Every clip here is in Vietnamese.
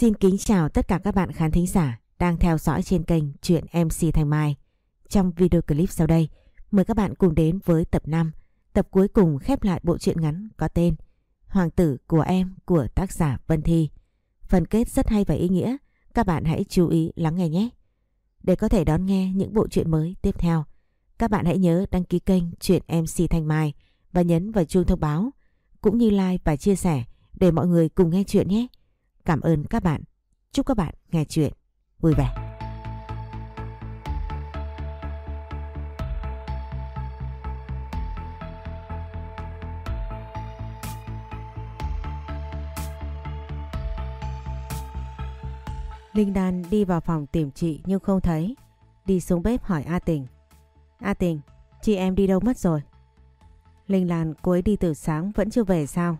Xin kính chào tất cả các bạn khán thính giả đang theo dõi trên kênh Chuyện MC Thanh Mai. Trong video clip sau đây, mời các bạn cùng đến với tập 5, tập cuối cùng khép lại bộ truyện ngắn có tên Hoàng tử của em của tác giả Vân Thi. Phần kết rất hay và ý nghĩa, các bạn hãy chú ý lắng nghe nhé. Để có thể đón nghe những bộ truyện mới tiếp theo, các bạn hãy nhớ đăng ký kênh Chuyện MC Thanh Mai và nhấn vào chuông thông báo, cũng như like và chia sẻ để mọi người cùng nghe chuyện nhé. Cảm ơn các bạn. Chúc các bạn nghe chuyện vui vẻ. Linh Đan đi vào phòng tìm chị nhưng không thấy. Đi xuống bếp hỏi A Tình. A Tình, chị em đi đâu mất rồi? Linh Lan cô ấy đi từ sáng vẫn chưa về sao?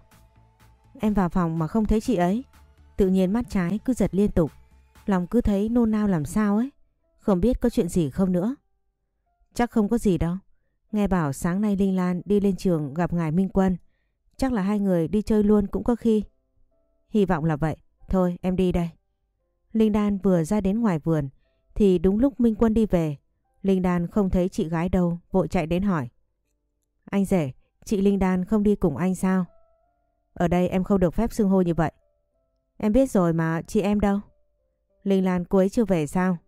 Em vào phòng mà không thấy chị ấy. Tự nhiên mắt trái cứ giật liên tục. Lòng cứ thấy nôn nao làm sao ấy. Không biết có chuyện gì không nữa. Chắc không có gì đâu. Nghe bảo sáng nay Linh Lan đi lên trường gặp ngài Minh Quân. Chắc là hai người đi chơi luôn cũng có khi. Hy vọng là vậy. Thôi em đi đây. Linh Đan vừa ra đến ngoài vườn thì đúng lúc Minh Quân đi về. Linh Đan không thấy chị gái đâu, vội chạy đến hỏi. Anh rể, chị Linh Đan không đi cùng anh sao? Ở đây em không được phép xưng hô như vậy. Em biết rồi mà chị em đâu? Linh Lan cô ấy chưa về sao?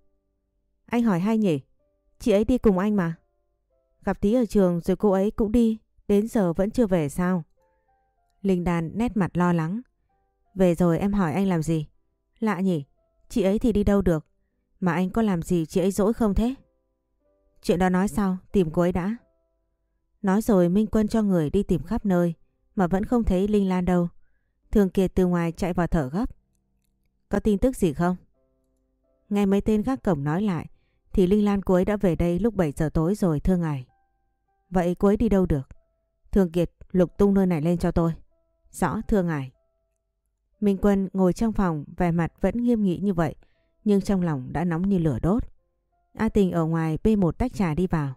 Anh hỏi hay nhỉ? Chị ấy đi cùng anh mà. Gặp tí ở trường rồi cô ấy cũng đi, đến giờ vẫn chưa về sao? Linh Đan nét mặt lo lắng. Về rồi em hỏi anh làm gì? Lạ nhỉ? Chị ấy thì đi đâu được? Mà anh có làm gì chị ấy dỗi không thế? Chuyện đó nói sau, tìm cô ấy đã. Nói rồi Minh Quân cho người đi tìm khắp nơi mà vẫn không thấy Linh Lan đâu. Thường Kiệt từ ngoài chạy vào thở gấp. Có tin tức gì không? Nghe mấy tên gác cổng nói lại thì Linh Lan cô ấy đã về đây lúc 7 giờ tối rồi thưa ngài. Vậy cô ấy đi đâu được? Thường Kiệt lục tung nơi này lên cho tôi. Rõ thưa ngài. Minh Quân ngồi trong phòng vẻ mặt vẫn nghiêm nghị như vậy nhưng trong lòng đã nóng như lửa đốt. A Tình ở ngoài bê một tách trà đi vào.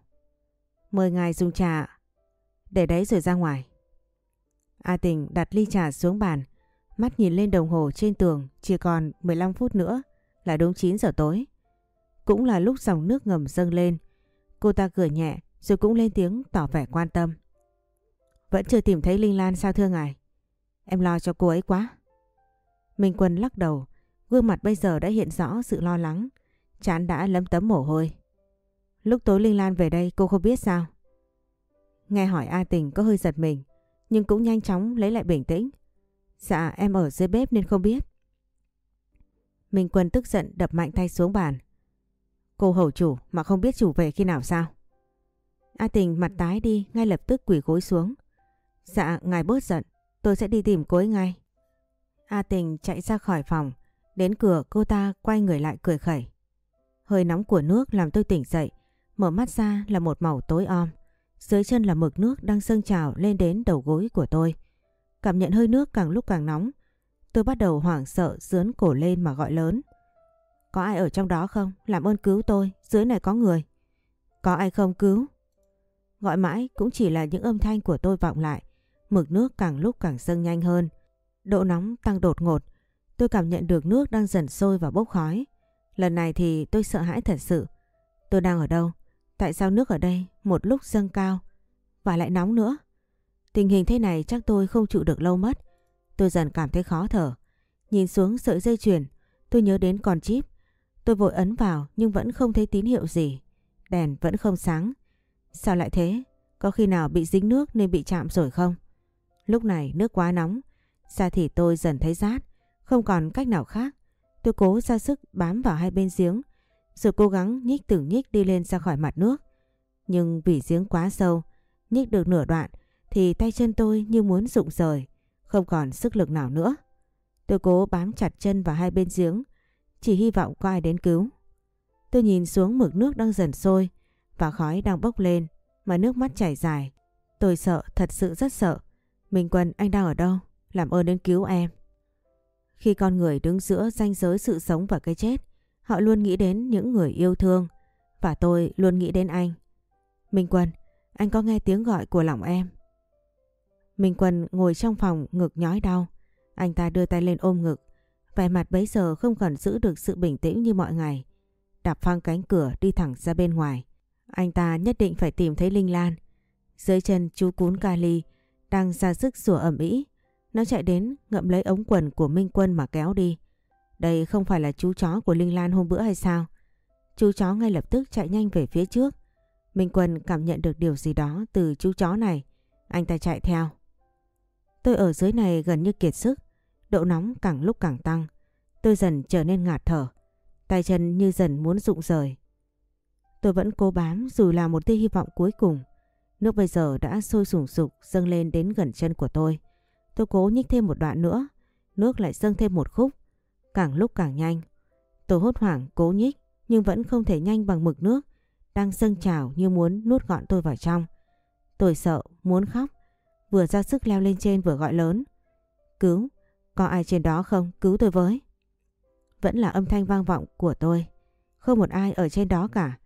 Mời ngài dùng trà. Để đấy rồi ra ngoài. A Tình đặt ly trà xuống bàn, mắt nhìn lên đồng hồ trên tường chỉ còn 15 phút nữa là đúng 9 giờ tối. Cũng là lúc dòng nước ngầm dâng lên, cô ta cười nhẹ rồi cũng lên tiếng tỏ vẻ quan tâm. Vẫn chưa tìm thấy Linh Lan sao thưa ngài? Em lo cho cô ấy quá. Minh Quân lắc đầu, gương mặt bây giờ đã hiện rõ sự lo lắng, chán đã lấm tấm mồ hôi. Lúc tối Linh Lan về đây cô không biết sao? Nghe hỏi A Tình có hơi giật mình nhưng cũng nhanh chóng lấy lại bình tĩnh. Dạ em ở dưới bếp nên không biết. Minh Quân tức giận đập mạnh tay xuống bàn. Cô hầu chủ mà không biết chủ về khi nào sao? A Tình mặt tái đi, ngay lập tức quỳ gối xuống. Dạ ngài bớt giận, tôi sẽ đi tìm cô ấy ngay. A Tình chạy ra khỏi phòng. Đến cửa cô ta quay người lại cười khẩy. Hơi nóng của nước làm tôi tỉnh dậy. Mở mắt ra là một màu tối om. Dưới chân là mực nước đang dâng trào lên đến đầu gối của tôi. Cảm nhận hơi nước càng lúc càng nóng. Tôi bắt đầu hoảng sợ dướn cổ lên mà gọi lớn. Có ai ở trong đó không? Làm ơn cứu tôi, dưới này có người. Có ai không cứu? Gọi mãi cũng chỉ là những âm thanh của tôi vọng lại. Mực nước càng lúc càng dâng nhanh hơn. Độ nóng tăng đột ngột. Tôi cảm nhận được nước đang dần sôi và bốc khói. Lần này thì tôi sợ hãi thật sự. Tôi đang ở đâu? Tại sao nước ở đây một lúc dâng cao và lại nóng nữa? Tình hình thế này chắc tôi không trụ được lâu mất. Tôi dần cảm thấy khó thở. Nhìn xuống sợi dây chuyền, tôi nhớ đến con chip. Tôi vội ấn vào nhưng vẫn không thấy tín hiệu gì. Đèn vẫn không sáng. Sao lại thế? Có khi nào bị dính nước nên bị chạm rồi không? Lúc này nước quá nóng. Da thì tôi dần thấy rát. Không còn cách nào khác. Tôi cố ra sức bám vào hai bên giếng rồi cố gắng nhích từng nhích đi lên ra khỏi mặt nước. Nhưng vì giếng quá sâu, nhích được nửa đoạn thì tay chân tôi như muốn rụng rời, không còn sức lực nào nữa. Tôi cố bám chặt chân vào hai bên giếng, chỉ hy vọng có ai đến cứu. Tôi nhìn xuống mực nước đang dần sôi và khói đang bốc lên mà nước mắt chảy dài. Tôi sợ, thật sự rất sợ. Minh Quân anh đang ở đâu? Làm ơn đến cứu em. Khi con người đứng giữa ranh giới sự sống và cái chết, Họ luôn nghĩ đến những người yêu thương và tôi luôn nghĩ đến anh. Minh Quân, anh có nghe tiếng gọi của lòng em. Minh Quân ngồi trong phòng ngực nhói đau. Anh ta đưa tay lên ôm ngực Vẻ mặt bấy giờ không còn giữ được sự bình tĩnh như mọi ngày. Đạp phăng cánh cửa đi thẳng ra bên ngoài. Anh ta nhất định phải tìm thấy Linh Lan. Dưới chân chú cún Kali đang ra sức sủa ẩm ý. Nó chạy đến ngậm lấy ống quần của Minh Quân mà kéo đi. Đây không phải là chú chó của Linh Lan hôm bữa hay sao? Chú chó ngay lập tức chạy nhanh về phía trước. Minh Quân cảm nhận được điều gì đó từ chú chó này. Anh ta chạy theo. Tôi ở dưới này gần như kiệt sức. Độ nóng càng lúc càng tăng. Tôi dần trở nên ngạt thở. Tay chân như dần muốn rụng rời. Tôi vẫn cố bám dù là một tia hy vọng cuối cùng. Nước bây giờ đã sôi sùng sục dâng lên đến gần chân của tôi. Tôi cố nhích thêm một đoạn nữa. Nước lại dâng thêm một khúc. Càng lúc càng nhanh. Tôi hốt hoảng cố nhích nhưng vẫn không thể nhanh bằng mực nước. Đang dâng trào như muốn nuốt gọn tôi vào trong. Tôi sợ, muốn khóc. Vừa ra sức leo lên trên vừa gọi lớn. Cứu, có ai trên đó không? Cứu tôi với. Vẫn là âm thanh vang vọng của tôi. Không một ai ở trên đó cả.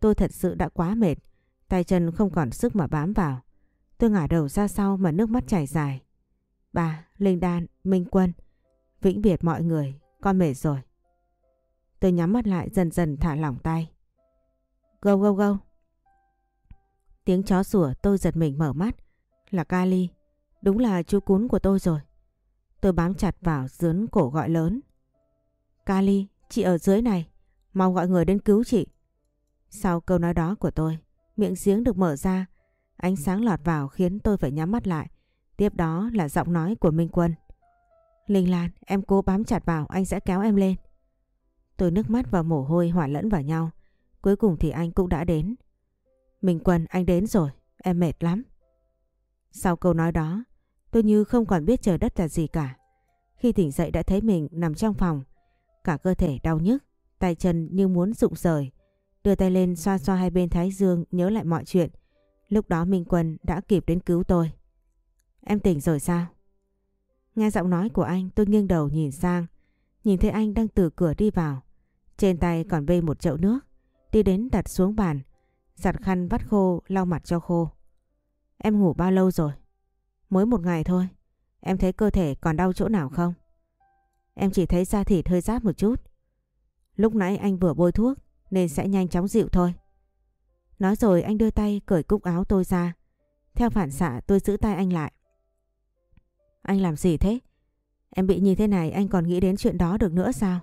Tôi thật sự đã quá mệt. Tay chân không còn sức mà bám vào. Tôi ngả đầu ra sau mà nước mắt chảy dài. Bà, Linh Đan, Minh Quân. Vĩnh biệt mọi người, con mệt rồi. Tôi nhắm mắt lại dần dần thả lỏng tay. Gâu gâu gâu. Tiếng chó sủa tôi giật mình mở mắt. Là Kali. Đúng là chú cún của tôi rồi. Tôi bám chặt vào dướn cổ gọi lớn. Kali, chị ở dưới này. Mau gọi người đến cứu chị. Sau câu nói đó của tôi, miệng giếng được mở ra. Ánh sáng lọt vào khiến tôi phải nhắm mắt lại. Tiếp đó là giọng nói của Minh Quân. Linh Lan, em cố bám chặt vào, anh sẽ kéo em lên. Tôi nước mắt và mồ hôi hòa lẫn vào nhau. Cuối cùng thì anh cũng đã đến. Minh Quân, anh đến rồi, em mệt lắm. Sau câu nói đó, tôi như không còn biết trời đất là gì cả. Khi tỉnh dậy đã thấy mình nằm trong phòng, cả cơ thể đau nhức, tay chân như muốn rụng rời. Đưa tay lên xoa xoa hai bên thái dương nhớ lại mọi chuyện. Lúc đó Minh Quân đã kịp đến cứu tôi. Em tỉnh rồi sao? Nghe giọng nói của anh tôi nghiêng đầu nhìn sang. Nhìn thấy anh đang từ cửa đi vào. Trên tay còn bê một chậu nước. Đi đến đặt xuống bàn. Giặt khăn vắt khô lau mặt cho khô. Em ngủ bao lâu rồi? Mới một ngày thôi. Em thấy cơ thể còn đau chỗ nào không? Em chỉ thấy da thịt hơi rát một chút. Lúc nãy anh vừa bôi thuốc nên sẽ nhanh chóng dịu thôi. Nói rồi anh đưa tay cởi cúc áo tôi ra. Theo phản xạ tôi giữ tay anh lại. Anh làm gì thế? Em bị như thế này anh còn nghĩ đến chuyện đó được nữa sao?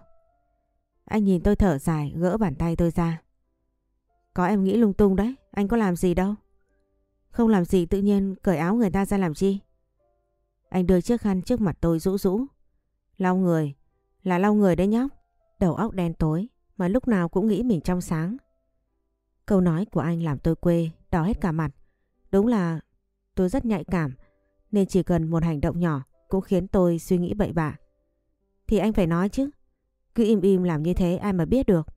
Anh nhìn tôi thở dài gỡ bàn tay tôi ra. Có em nghĩ lung tung đấy, anh có làm gì đâu. Không làm gì tự nhiên cởi áo người ta ra làm chi? Anh đưa chiếc khăn trước mặt tôi rũ rũ. Lau người, là lau người đấy nhóc. Đầu óc đen tối mà lúc nào cũng nghĩ mình trong sáng. Câu nói của anh làm tôi quê, đỏ hết cả mặt. Đúng là tôi rất nhạy cảm nên chỉ cần một hành động nhỏ cũng khiến tôi suy nghĩ bậy bạ. Thì anh phải nói chứ. Cứ im im làm như thế ai mà biết được.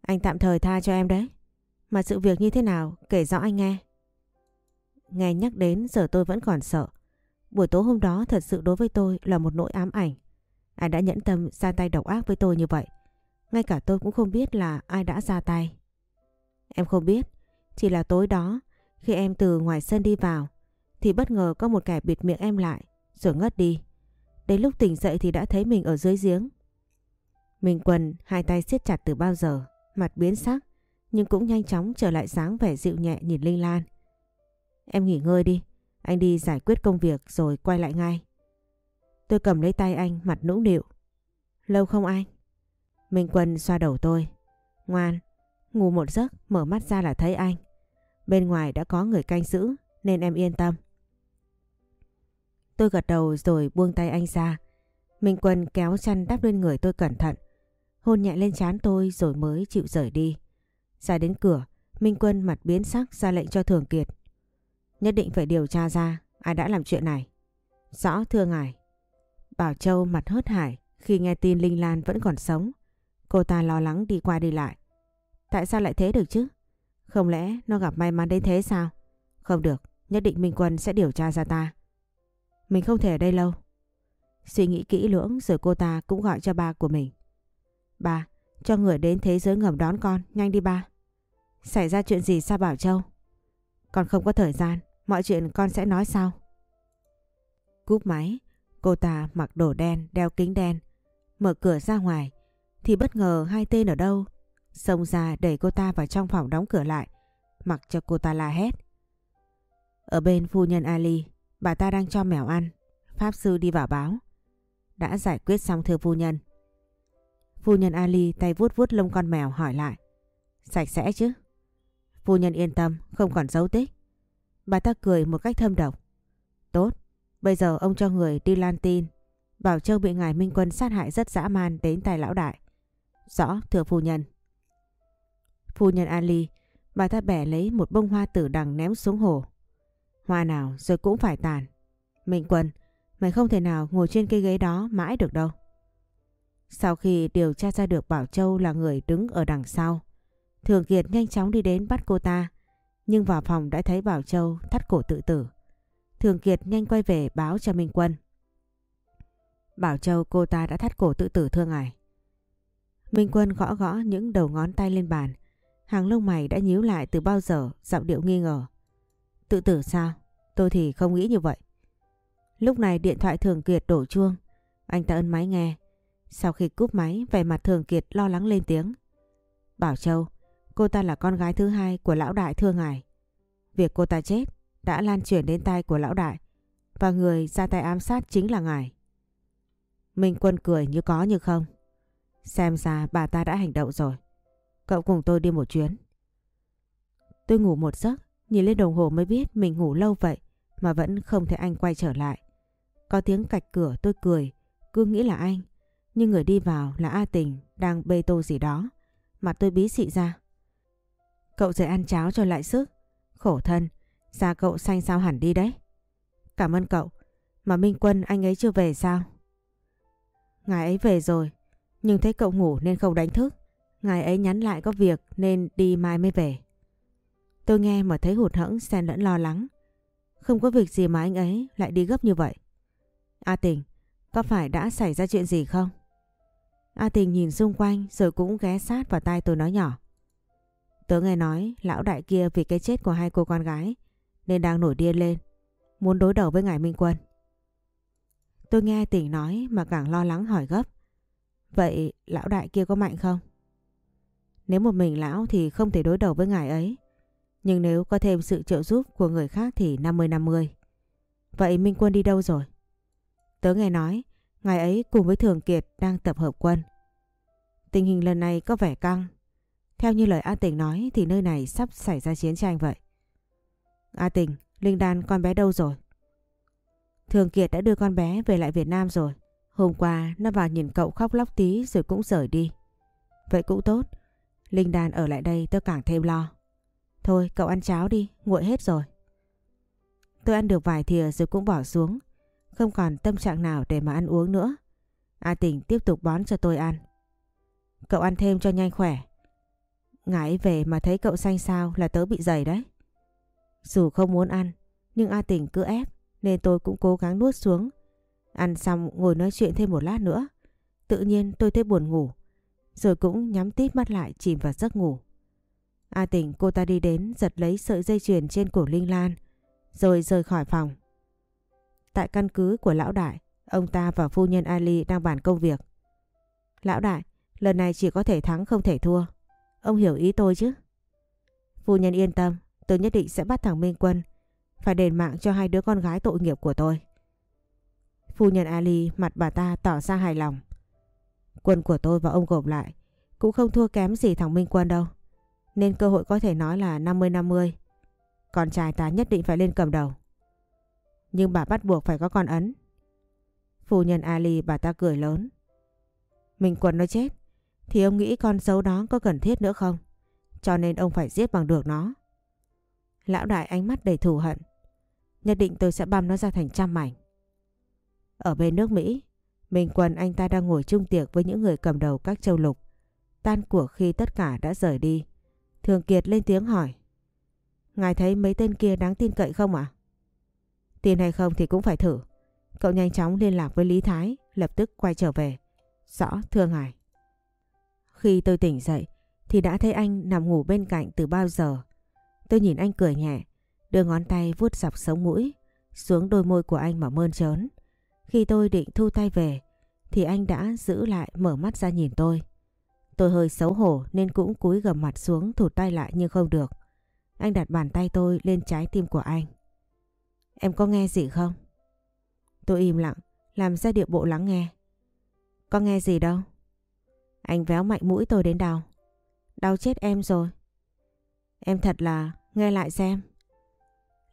Anh tạm thời tha cho em đấy. Mà sự việc như thế nào kể rõ anh nghe. Nghe nhắc đến giờ tôi vẫn còn sợ. Buổi tối hôm đó thật sự đối với tôi là một nỗi ám ảnh. Ai đã nhẫn tâm ra tay độc ác với tôi như vậy. Ngay cả tôi cũng không biết là ai đã ra tay. Em không biết. Chỉ là tối đó khi em từ ngoài sân đi vào thì bất ngờ có một kẻ bịt miệng em lại rồi ngất đi. Đến lúc tỉnh dậy thì đã thấy mình ở dưới giếng. mình quần hai tay siết chặt từ bao giờ, mặt biến sắc nhưng cũng nhanh chóng trở lại dáng vẻ dịu nhẹ nhìn Linh Lan. Em nghỉ ngơi đi, anh đi giải quyết công việc rồi quay lại ngay. Tôi cầm lấy tay anh mặt nũng nịu. Lâu không anh? Minh Quân xoa đầu tôi. Ngoan, ngủ một giấc mở mắt ra là thấy anh. Bên ngoài đã có người canh giữ nên em yên tâm. Tôi gật đầu rồi buông tay anh ra. Minh Quân kéo chăn đắp lên người tôi cẩn thận. Hôn nhẹ lên trán tôi rồi mới chịu rời đi. Ra đến cửa, Minh Quân mặt biến sắc ra lệnh cho Thường Kiệt. Nhất định phải điều tra ra ai đã làm chuyện này. Rõ thưa ngài. Bảo Châu mặt hớt hải khi nghe tin Linh Lan vẫn còn sống. Cô ta lo lắng đi qua đi lại. Tại sao lại thế được chứ? Không lẽ nó gặp may mắn đến thế sao? Không được, nhất định Minh Quân sẽ điều tra ra ta. Mình không thể ở đây lâu. Suy nghĩ kỹ lưỡng rồi cô ta cũng gọi cho ba của mình. Ba, cho người đến thế giới ngầm đón con, nhanh đi ba. Xảy ra chuyện gì sao Bảo Châu? Con không có thời gian, mọi chuyện con sẽ nói sau. Cúp máy, cô ta mặc đồ đen, đeo kính đen, mở cửa ra ngoài thì bất ngờ hai tên ở đâu xông ra đẩy cô ta vào trong phòng đóng cửa lại mặc cho cô ta la hét. Ở bên phu nhân Ali, bà ta đang cho mèo ăn. Pháp sư đi vào báo. Đã giải quyết xong thưa phu nhân. Phu nhân Ali tay vuốt vuốt lông con mèo hỏi lại. Sạch sẽ chứ? Phu nhân yên tâm, không còn dấu tích. Bà ta cười một cách thâm độc. Tốt, bây giờ ông cho người đi lan tin. Bảo Châu bị ngài Minh Quân sát hại rất dã man đến tài lão đại. Rõ, thưa phu nhân. Phu nhân Ali, bà ta bẻ lấy một bông hoa tử đằng ném xuống hồ. Hoa nào rồi cũng phải tàn. Minh Quân, mày không thể nào ngồi trên cây ghế đó mãi được đâu. Sau khi điều tra ra được Bảo Châu là người đứng ở đằng sau, Thường Kiệt nhanh chóng đi đến bắt cô ta, nhưng vào phòng đã thấy Bảo Châu thắt cổ tự tử. Thường Kiệt nhanh quay về báo cho Minh Quân. Bảo Châu cô ta đã thắt cổ tự tử thưa ngài. Minh Quân gõ gõ những đầu ngón tay lên bàn. Hàng lông mày đã nhíu lại từ bao giờ, giọng điệu nghi ngờ. Tự tử sao? Tôi thì không nghĩ như vậy. Lúc này điện thoại Thường Kiệt đổ chuông. Anh ta ấn máy nghe. Sau khi cúp máy, vẻ mặt Thường Kiệt lo lắng lên tiếng. Bảo Châu, cô ta là con gái thứ hai của lão đại thưa ngài. Việc cô ta chết đã lan truyền đến tay của lão đại và người ra tay ám sát chính là ngài. Minh Quân cười như có như không. Xem ra bà ta đã hành động rồi. Cậu cùng tôi đi một chuyến. Tôi ngủ một giấc, nhìn lên đồng hồ mới biết mình ngủ lâu vậy mà vẫn không thấy anh quay trở lại. Có tiếng cạch cửa tôi cười, cứ nghĩ là anh. Nhưng người đi vào là A Tình đang bê tô gì đó. Mặt tôi bí xị ra. Cậu dậy ăn cháo cho lại sức. Khổ thân, da cậu xanh sao hẳn đi đấy. Cảm ơn cậu. Mà Minh Quân anh ấy chưa về sao? Ngài ấy về rồi, nhưng thấy cậu ngủ nên không đánh thức. Ngài ấy nhắn lại có việc nên đi mai mới về. Tôi nghe mà thấy hụt hẫng xen lẫn lo lắng. Không có việc gì mà anh ấy lại đi gấp như vậy. A Tình, có phải đã xảy ra chuyện gì không? A Tình nhìn xung quanh rồi cũng ghé sát vào tai tôi nói nhỏ. Tớ nghe nói lão đại kia vì cái chết của hai cô con gái nên đang nổi điên lên. Muốn đối đầu với ngài Minh Quân. Tôi nghe Tình nói mà càng lo lắng hỏi gấp. Vậy lão đại kia có mạnh không? Nếu một mình lão thì không thể đối đầu với ngài ấy. Nhưng nếu có thêm sự trợ giúp của người khác thì 50-50. Vậy Minh Quân đi đâu rồi? Tớ nghe nói, ngài ấy cùng với Thường Kiệt đang tập hợp quân. Tình hình lần này có vẻ căng. Theo như lời A Tình nói thì nơi này sắp xảy ra chiến tranh vậy. A Tình, Linh Đan con bé đâu rồi? Thường Kiệt đã đưa con bé về lại Việt Nam rồi. Hôm qua nó vào nhìn cậu khóc lóc tí rồi cũng rời đi. Vậy cũng tốt. Linh Đan ở lại đây tôi càng thêm lo. Thôi cậu ăn cháo đi, nguội hết rồi. Tôi ăn được vài thìa rồi cũng bỏ xuống. Không còn tâm trạng nào để mà ăn uống nữa. A Tình tiếp tục bón cho tôi ăn. Cậu ăn thêm cho nhanh khỏe. Ngãi về mà thấy cậu xanh sao là tớ bị dày đấy. Dù không muốn ăn, nhưng A Tình cứ ép nên tôi cũng cố gắng nuốt xuống. Ăn xong ngồi nói chuyện thêm một lát nữa. Tự nhiên tôi thấy buồn ngủ. Rồi cũng nhắm tít mắt lại chìm vào giấc ngủ. A Tình cô ta đi đến giật lấy sợi dây chuyền trên cổ Linh Lan. Rồi rời khỏi phòng. Tại căn cứ của lão đại, ông ta và phu nhân Ali đang bàn công việc. Lão đại, lần này chỉ có thể thắng không thể thua. Ông hiểu ý tôi chứ? Phu nhân yên tâm, tôi nhất định sẽ bắt thằng Minh Quân phải đền mạng cho hai đứa con gái tội nghiệp của tôi. Phu nhân Ali mặt bà ta tỏ ra hài lòng. Quân của tôi và ông gộp lại cũng không thua kém gì thằng Minh Quân đâu. Nên cơ hội có thể nói là 50-50. Con trai ta nhất định phải lên cầm đầu. Nhưng bà bắt buộc phải có con ấn. Phu nhân Ali bà ta cười lớn. Minh Quân nó chết. Thì ông nghĩ con xấu đó có cần thiết nữa không? Cho nên ông phải giết bằng được nó. Lão đại ánh mắt đầy thù hận. Nhất định tôi sẽ băm nó ra thành trăm mảnh. Ở bên nước Mỹ, Minh Quân anh ta đang ngồi chung tiệc với những người cầm đầu các châu lục. Tan cuộc khi tất cả đã rời đi. Thường Kiệt lên tiếng hỏi. Ngài thấy mấy tên kia đáng tin cậy không ạ? Tin hay không thì cũng phải thử. Cậu nhanh chóng liên lạc với Lý Thái, lập tức quay trở về. Rõ, thưa ngài. Khi tôi tỉnh dậy, thì đã thấy anh nằm ngủ bên cạnh từ bao giờ. Tôi nhìn anh cười nhẹ, đưa ngón tay vuốt dọc sống mũi, xuống đôi môi của anh mà mơn trớn. Khi tôi định thu tay về, thì anh đã giữ lại mở mắt ra nhìn tôi. Tôi hơi xấu hổ nên cũng cúi gầm mặt xuống thụt tay lại nhưng không được. Anh đặt bàn tay tôi lên trái tim của anh. Em có nghe gì không? Tôi im lặng, làm ra điệu bộ lắng nghe. Có nghe gì đâu. Anh véo mạnh mũi tôi đến đau. Đau chết em rồi. Em thật là nghe lại xem.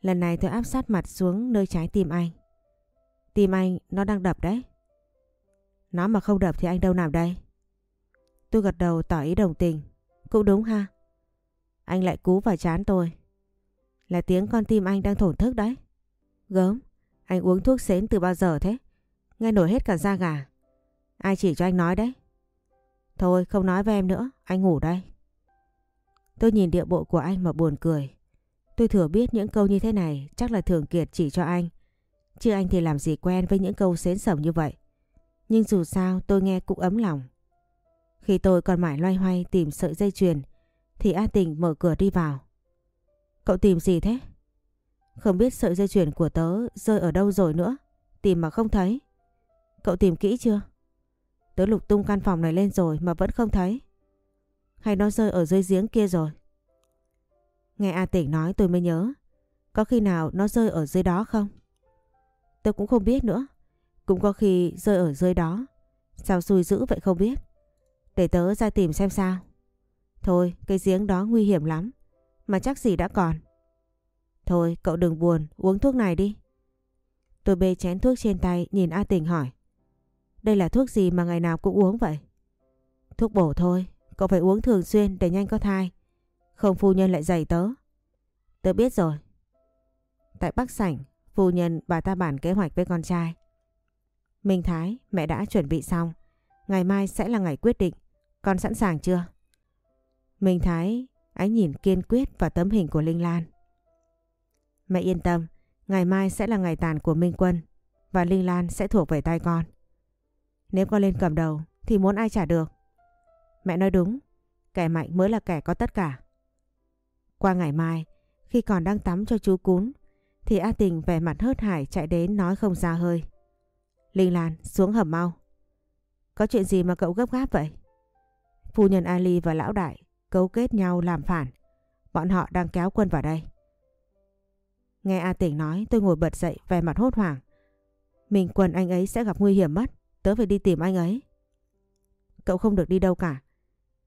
Lần này tôi áp sát mặt xuống nơi trái tim anh. Tim anh nó đang đập đấy. Nó mà không đập thì anh đâu nào đây? Tôi gật đầu tỏ ý đồng tình. Cũng đúng ha. Anh lại cú vào chán tôi. Là tiếng con tim anh đang thổn thức đấy. Gớm, anh uống thuốc xến từ bao giờ thế? Nghe nổi hết cả da gà. Ai chỉ cho anh nói đấy? Thôi không nói với em nữa, anh ngủ đây. Tôi nhìn địa bộ của anh mà buồn cười. Tôi thừa biết những câu như thế này chắc là Thường Kiệt chỉ cho anh. Chứ anh thì làm gì quen với những câu xến sẩm như vậy. Nhưng dù sao tôi nghe cũng ấm lòng. Khi tôi còn mãi loay hoay tìm sợi dây chuyền thì A Tình mở cửa đi vào. Cậu tìm gì thế? Không biết sợi dây chuyền của tớ rơi ở đâu rồi nữa. Tìm mà không thấy. Cậu tìm kỹ chưa? Tớ lục tung căn phòng này lên rồi mà vẫn không thấy. Hay nó rơi ở dưới giếng kia rồi? Nghe A Tỉnh nói tôi mới nhớ. Có khi nào nó rơi ở dưới đó không? Tôi cũng không biết nữa. Cũng có khi rơi ở dưới đó. Sao xui dữ vậy không biết. Để tớ ra tìm xem sao. Thôi, cái giếng đó nguy hiểm lắm. Mà chắc gì đã còn. Thôi, cậu đừng buồn, uống thuốc này đi. Tôi bê chén thuốc trên tay nhìn A Tình hỏi. Đây là thuốc gì mà ngày nào cũng uống vậy? Thuốc bổ thôi, cậu phải uống thường xuyên để nhanh có thai. Không phu nhân lại dày tớ. Tớ biết rồi. Tại Bắc Sảnh, phu nhân bà ta bản kế hoạch với con trai. Minh Thái, mẹ đã chuẩn bị xong. Ngày mai sẽ là ngày quyết định. Con sẵn sàng chưa? Minh Thái, ánh nhìn kiên quyết vào tấm hình của Linh Lan. Mẹ yên tâm, ngày mai sẽ là ngày tàn của Minh Quân và Linh Lan sẽ thuộc về tay con. Nếu con lên cầm đầu thì muốn ai trả được? Mẹ nói đúng, kẻ mạnh mới là kẻ có tất cả. Qua ngày mai, khi còn đang tắm cho chú cún, thì A Tình vẻ mặt hớt hải chạy đến nói không ra hơi. Linh Lan xuống hầm mau. Có chuyện gì mà cậu gấp gáp vậy? Phu nhân Ali và lão đại cấu kết nhau làm phản. Bọn họ đang kéo quân vào đây. Nghe A Tỉnh nói tôi ngồi bật dậy vẻ mặt hốt hoảng. Mình quần anh ấy sẽ gặp nguy hiểm mất. Tớ phải đi tìm anh ấy. Cậu không được đi đâu cả.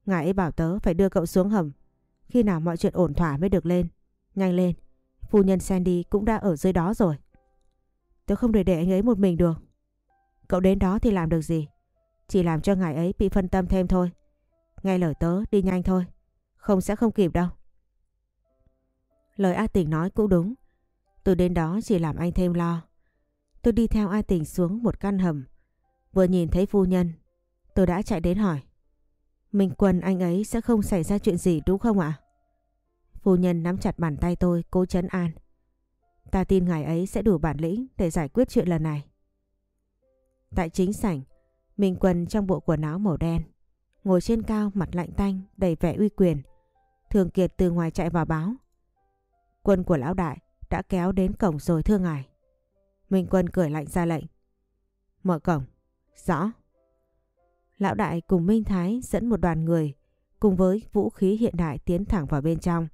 Ngài ấy bảo tớ phải đưa cậu xuống hầm. Khi nào mọi chuyện ổn thỏa mới được lên. Nhanh lên. Phu nhân Sandy cũng đã ở dưới đó rồi. Tớ không để để anh ấy một mình được. Cậu đến đó thì làm được gì? Chỉ làm cho ngài ấy bị phân tâm thêm thôi. Nghe lời tớ, đi nhanh thôi. Không sẽ không kịp đâu. Lời A tình nói cũng đúng. Tôi đến đó chỉ làm anh thêm lo. Tôi đi theo A tình xuống một căn hầm. Vừa nhìn thấy phu nhân, tôi đã chạy đến hỏi. Minh Quân anh ấy sẽ không xảy ra chuyện gì đúng không ạ? Phu nhân nắm chặt bàn tay tôi cố chấn an. Ta tin ngài ấy sẽ đủ bản lĩnh để giải quyết chuyện lần này. Tại chính sảnh, Minh Quân trong bộ quần áo màu đen, ngồi trên cao mặt lạnh tanh đầy vẻ uy quyền. Thường Kiệt từ ngoài chạy vào báo. Quân của lão đại đã kéo đến cổng rồi thưa ngài. Minh Quân cười lạnh ra lệnh. Mở cổng. Rõ. Lão đại cùng Minh Thái dẫn một đoàn người cùng với vũ khí hiện đại tiến thẳng vào bên trong.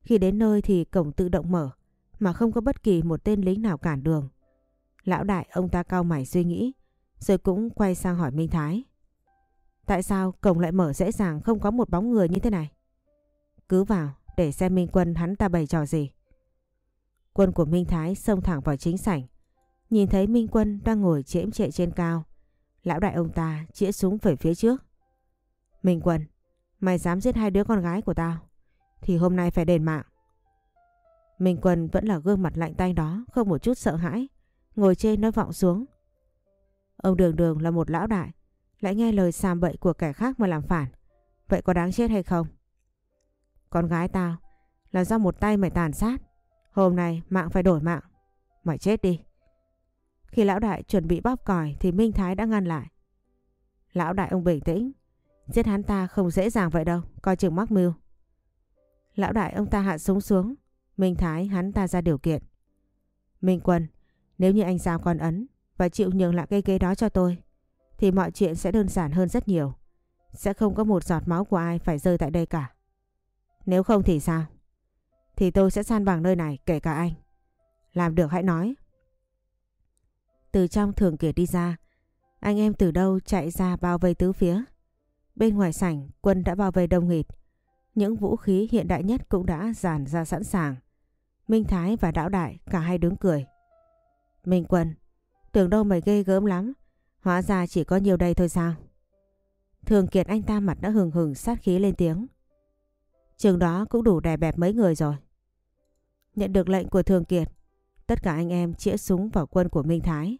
Khi đến nơi thì cổng tự động mở, mà không có bất kỳ một tên lính nào cản đường. Lão đại ông ta cao mày suy nghĩ, rồi cũng quay sang hỏi Minh Thái. Tại sao cổng lại mở dễ dàng không có một bóng người như thế này? Cứ vào để xem Minh Quân hắn ta bày trò gì. Quân của Minh Thái xông thẳng vào chính sảnh. Nhìn thấy Minh Quân đang ngồi chễm trệ trên cao. Lão đại ông ta chĩa súng về phía trước. Minh Quân, mày dám giết hai đứa con gái của tao. Thì hôm nay phải đền mạng. Minh Quân vẫn là gương mặt lạnh tay đó, không một chút sợ hãi. Ngồi trên nói vọng xuống. Ông Đường Đường là một lão đại, lại nghe lời xàm bậy của kẻ khác mà làm phản. Vậy có đáng chết hay không? Con gái tao là do một tay mày tàn sát. Hôm nay mạng phải đổi mạng. Mày chết đi. Khi lão đại chuẩn bị bóp còi thì Minh Thái đã ngăn lại. Lão đại ông bình tĩnh. Giết hắn ta không dễ dàng vậy đâu. Coi chừng mắc mưu. Lão đại ông ta hạ súng xuống. Minh Thái hắn ta ra điều kiện. Minh Quân, nếu như anh giao con ấn và chịu nhường lại cây ghế đó cho tôi, thì mọi chuyện sẽ đơn giản hơn rất nhiều. Sẽ không có một giọt máu của ai phải rơi tại đây cả. Nếu không thì sao? Thì tôi sẽ san bằng nơi này kể cả anh. Làm được hãy nói. Từ trong thường kiệt đi ra, anh em từ đâu chạy ra bao vây tứ phía. Bên ngoài sảnh, quân đã bao vây đông nghịt. Những vũ khí hiện đại nhất cũng đã dàn ra sẵn sàng. Minh Thái và đạo Đại cả hai đứng cười. Minh Quân, tưởng đâu mày ghê gớm lắm. Hóa ra chỉ có nhiều đây thôi sao? Thường Kiệt anh ta mặt đã hừng hừng sát khí lên tiếng. Trường đó cũng đủ đè bẹp mấy người rồi. Nhận được lệnh của Thường Kiệt, tất cả anh em chĩa súng vào quân của Minh Thái.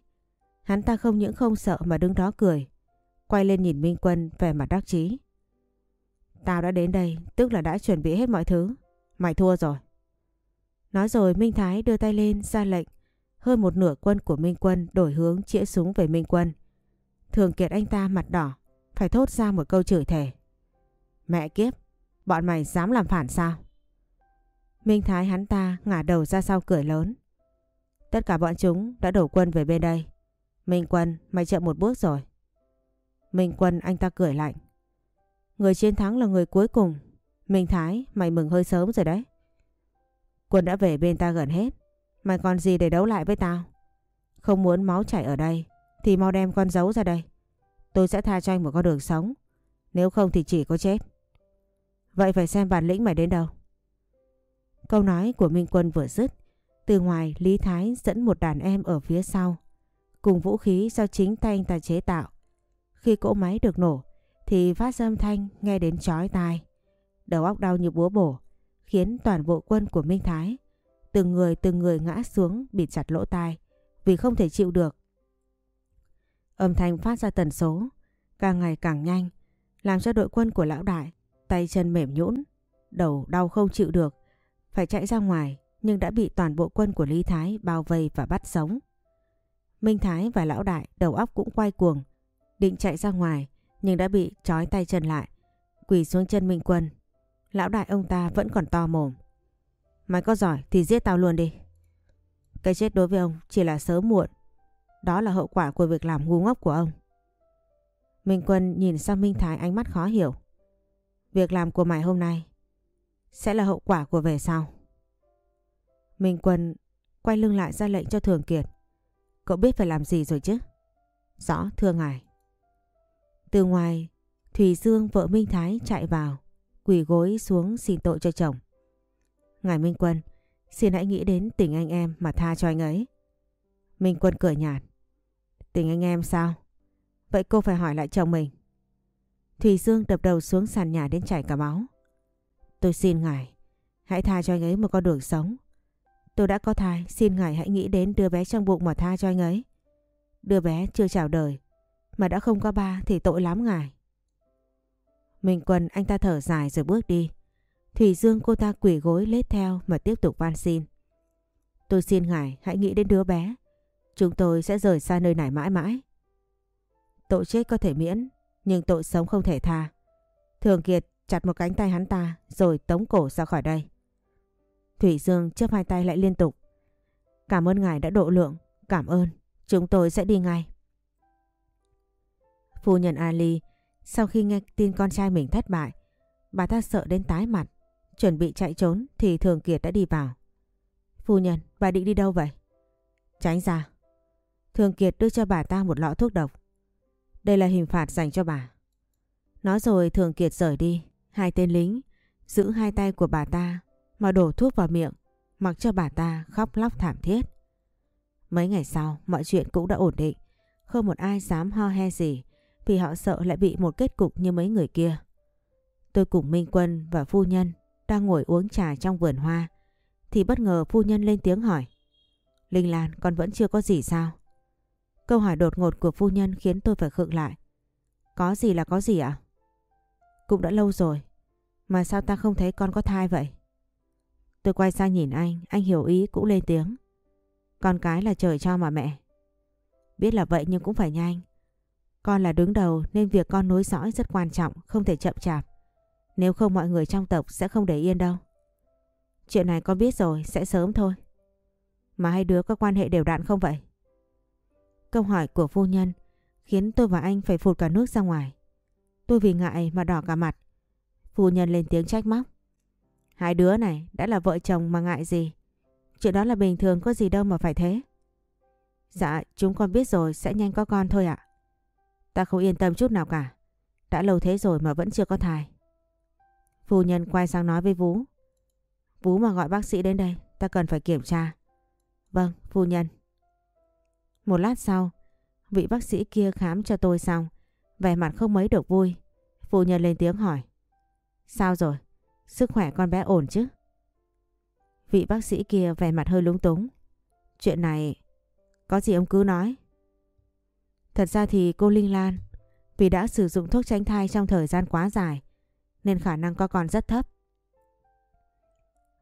Hắn ta không những không sợ mà đứng đó cười. Quay lên nhìn Minh Quân vẻ mặt đắc chí. Tao đã đến đây, tức là đã chuẩn bị hết mọi thứ. Mày thua rồi. Nói rồi Minh Thái đưa tay lên ra lệnh. Hơn một nửa quân của Minh Quân đổi hướng chĩa súng về Minh Quân. Thường Kiệt anh ta mặt đỏ, phải thốt ra một câu chửi thề. Mẹ kiếp, bọn mày dám làm phản sao? Minh Thái hắn ta ngả đầu ra sau cười lớn. Tất cả bọn chúng đã đổ quân về bên đây. Minh Quân, mày chậm một bước rồi. Minh Quân anh ta cười lạnh. Người chiến thắng là người cuối cùng. Minh Thái, mày mừng hơi sớm rồi đấy. Quân đã về bên ta gần hết. Mày còn gì để đấu lại với tao? Không muốn máu chảy ở đây thì mau đem con giấu ra đây. Tôi sẽ tha cho anh một con đường sống. Nếu không thì chỉ có chết. Vậy phải xem bản lĩnh mày đến đâu. Câu nói của Minh Quân vừa dứt. Từ ngoài Lý Thái dẫn một đàn em ở phía sau. Cùng vũ khí do chính tay anh ta chế tạo. Khi cỗ máy được nổ thì phát âm thanh nghe đến chói tai. Đầu óc đau như búa bổ khiến toàn bộ quân của Minh Thái từng người từng người ngã xuống bị chặt lỗ tai vì không thể chịu được. Âm thanh phát ra tần số càng ngày càng nhanh làm cho đội quân của lão đại tay chân mềm nhũn, đầu đau không chịu được, phải chạy ra ngoài nhưng đã bị toàn bộ quân của Lý Thái bao vây và bắt sống. Minh Thái và lão đại đầu óc cũng quay cuồng, định chạy ra ngoài nhưng đã bị trói tay chân lại, quỳ xuống chân Minh Quân. Lão đại ông ta vẫn còn to mồm. Mày có giỏi thì giết tao luôn đi. Cái chết đối với ông chỉ là sớm muộn. Đó là hậu quả của việc làm ngu ngốc của ông. Minh Quân nhìn sang Minh Thái ánh mắt khó hiểu. Việc làm của mày hôm nay sẽ là hậu quả của về sau. Minh Quân quay lưng lại ra lệnh cho Thường Kiệt. Cậu biết phải làm gì rồi chứ? Rõ, thưa ngài. Từ ngoài, Thùy Dương vợ Minh Thái chạy vào, quỳ gối xuống xin tội cho chồng. Ngài Minh Quân, xin hãy nghĩ đến tình anh em mà tha cho anh ấy. Minh Quân cười nhạt. Tình anh em sao? Vậy cô phải hỏi lại chồng mình. Thùy Dương đập đầu xuống sàn nhà đến chảy cả máu. Tôi xin ngài, hãy tha cho anh ấy một con đường sống. Tôi đã có thai, xin ngài hãy nghĩ đến đứa bé trong bụng mà tha cho anh ấy. Đứa bé chưa chào đời, mà đã không có ba thì tội lắm ngài. Minh Quân anh ta thở dài rồi bước đi. Thủy Dương cô ta quỷ gối lết theo mà tiếp tục van xin. Tôi xin ngài hãy nghĩ đến đứa bé. Chúng tôi sẽ rời xa nơi này mãi mãi. Tội chết có thể miễn, nhưng tội sống không thể tha. Thường Kiệt chặt một cánh tay hắn ta rồi tống cổ ra khỏi đây. Thủy Dương chấp hai tay lại liên tục. Cảm ơn ngài đã độ lượng, cảm ơn, chúng tôi sẽ đi ngay. Phu nhân Ali sau khi nghe tin con trai mình thất bại, bà ta sợ đến tái mặt, chuẩn bị chạy trốn thì Thường Kiệt đã đi vào. Phu nhân, bà định đi đâu vậy? Tránh ra. Thường Kiệt đưa cho bà ta một lọ thuốc độc. Đây là hình phạt dành cho bà. Nói rồi Thường Kiệt rời đi, hai tên lính giữ hai tay của bà ta mà đổ thuốc vào miệng, mặc cho bà ta khóc lóc thảm thiết. Mấy ngày sau, mọi chuyện cũng đã ổn định, không một ai dám ho he gì vì họ sợ lại bị một kết cục như mấy người kia. Tôi cùng Minh Quân và phu nhân đang ngồi uống trà trong vườn hoa thì bất ngờ phu nhân lên tiếng hỏi Linh Lan con vẫn chưa có gì sao? Câu hỏi đột ngột của phu nhân khiến tôi phải khựng lại. Có gì là có gì ạ? Cũng đã lâu rồi mà sao ta không thấy con có thai vậy? Tôi quay sang nhìn anh, anh hiểu ý cũng lên tiếng. Con cái là trời cho mà mẹ. Biết là vậy nhưng cũng phải nhanh. Con là đứng đầu nên việc con nối dõi rất quan trọng, không thể chậm chạp. Nếu không mọi người trong tộc sẽ không để yên đâu. Chuyện này con biết rồi, sẽ sớm thôi. Mà hai đứa có quan hệ đều đặn không vậy? Câu hỏi của phu nhân khiến tôi và anh phải phụt cả nước ra ngoài. Tôi vì ngại mà đỏ cả mặt. Phu nhân lên tiếng trách móc. Hai đứa này đã là vợ chồng mà ngại gì. Chuyện đó là bình thường có gì đâu mà phải thế. Dạ chúng con biết rồi sẽ nhanh có con thôi ạ. Ta không yên tâm chút nào cả. Đã lâu thế rồi mà vẫn chưa có thai. Phu nhân quay sang nói với Vũ. Vũ mà gọi bác sĩ đến đây, ta cần phải kiểm tra. Vâng, phu nhân. Một lát sau, vị bác sĩ kia khám cho tôi xong, vẻ mặt không mấy được vui. Phu nhân lên tiếng hỏi. Sao rồi? Sức khỏe con bé ổn chứ? Vị bác sĩ kia vẻ mặt hơi lúng túng. Chuyện này, có gì ông cứ nói. Thật ra thì cô Linh Lan, vì đã sử dụng thuốc tránh thai trong thời gian quá dài, nên khả năng có con rất thấp.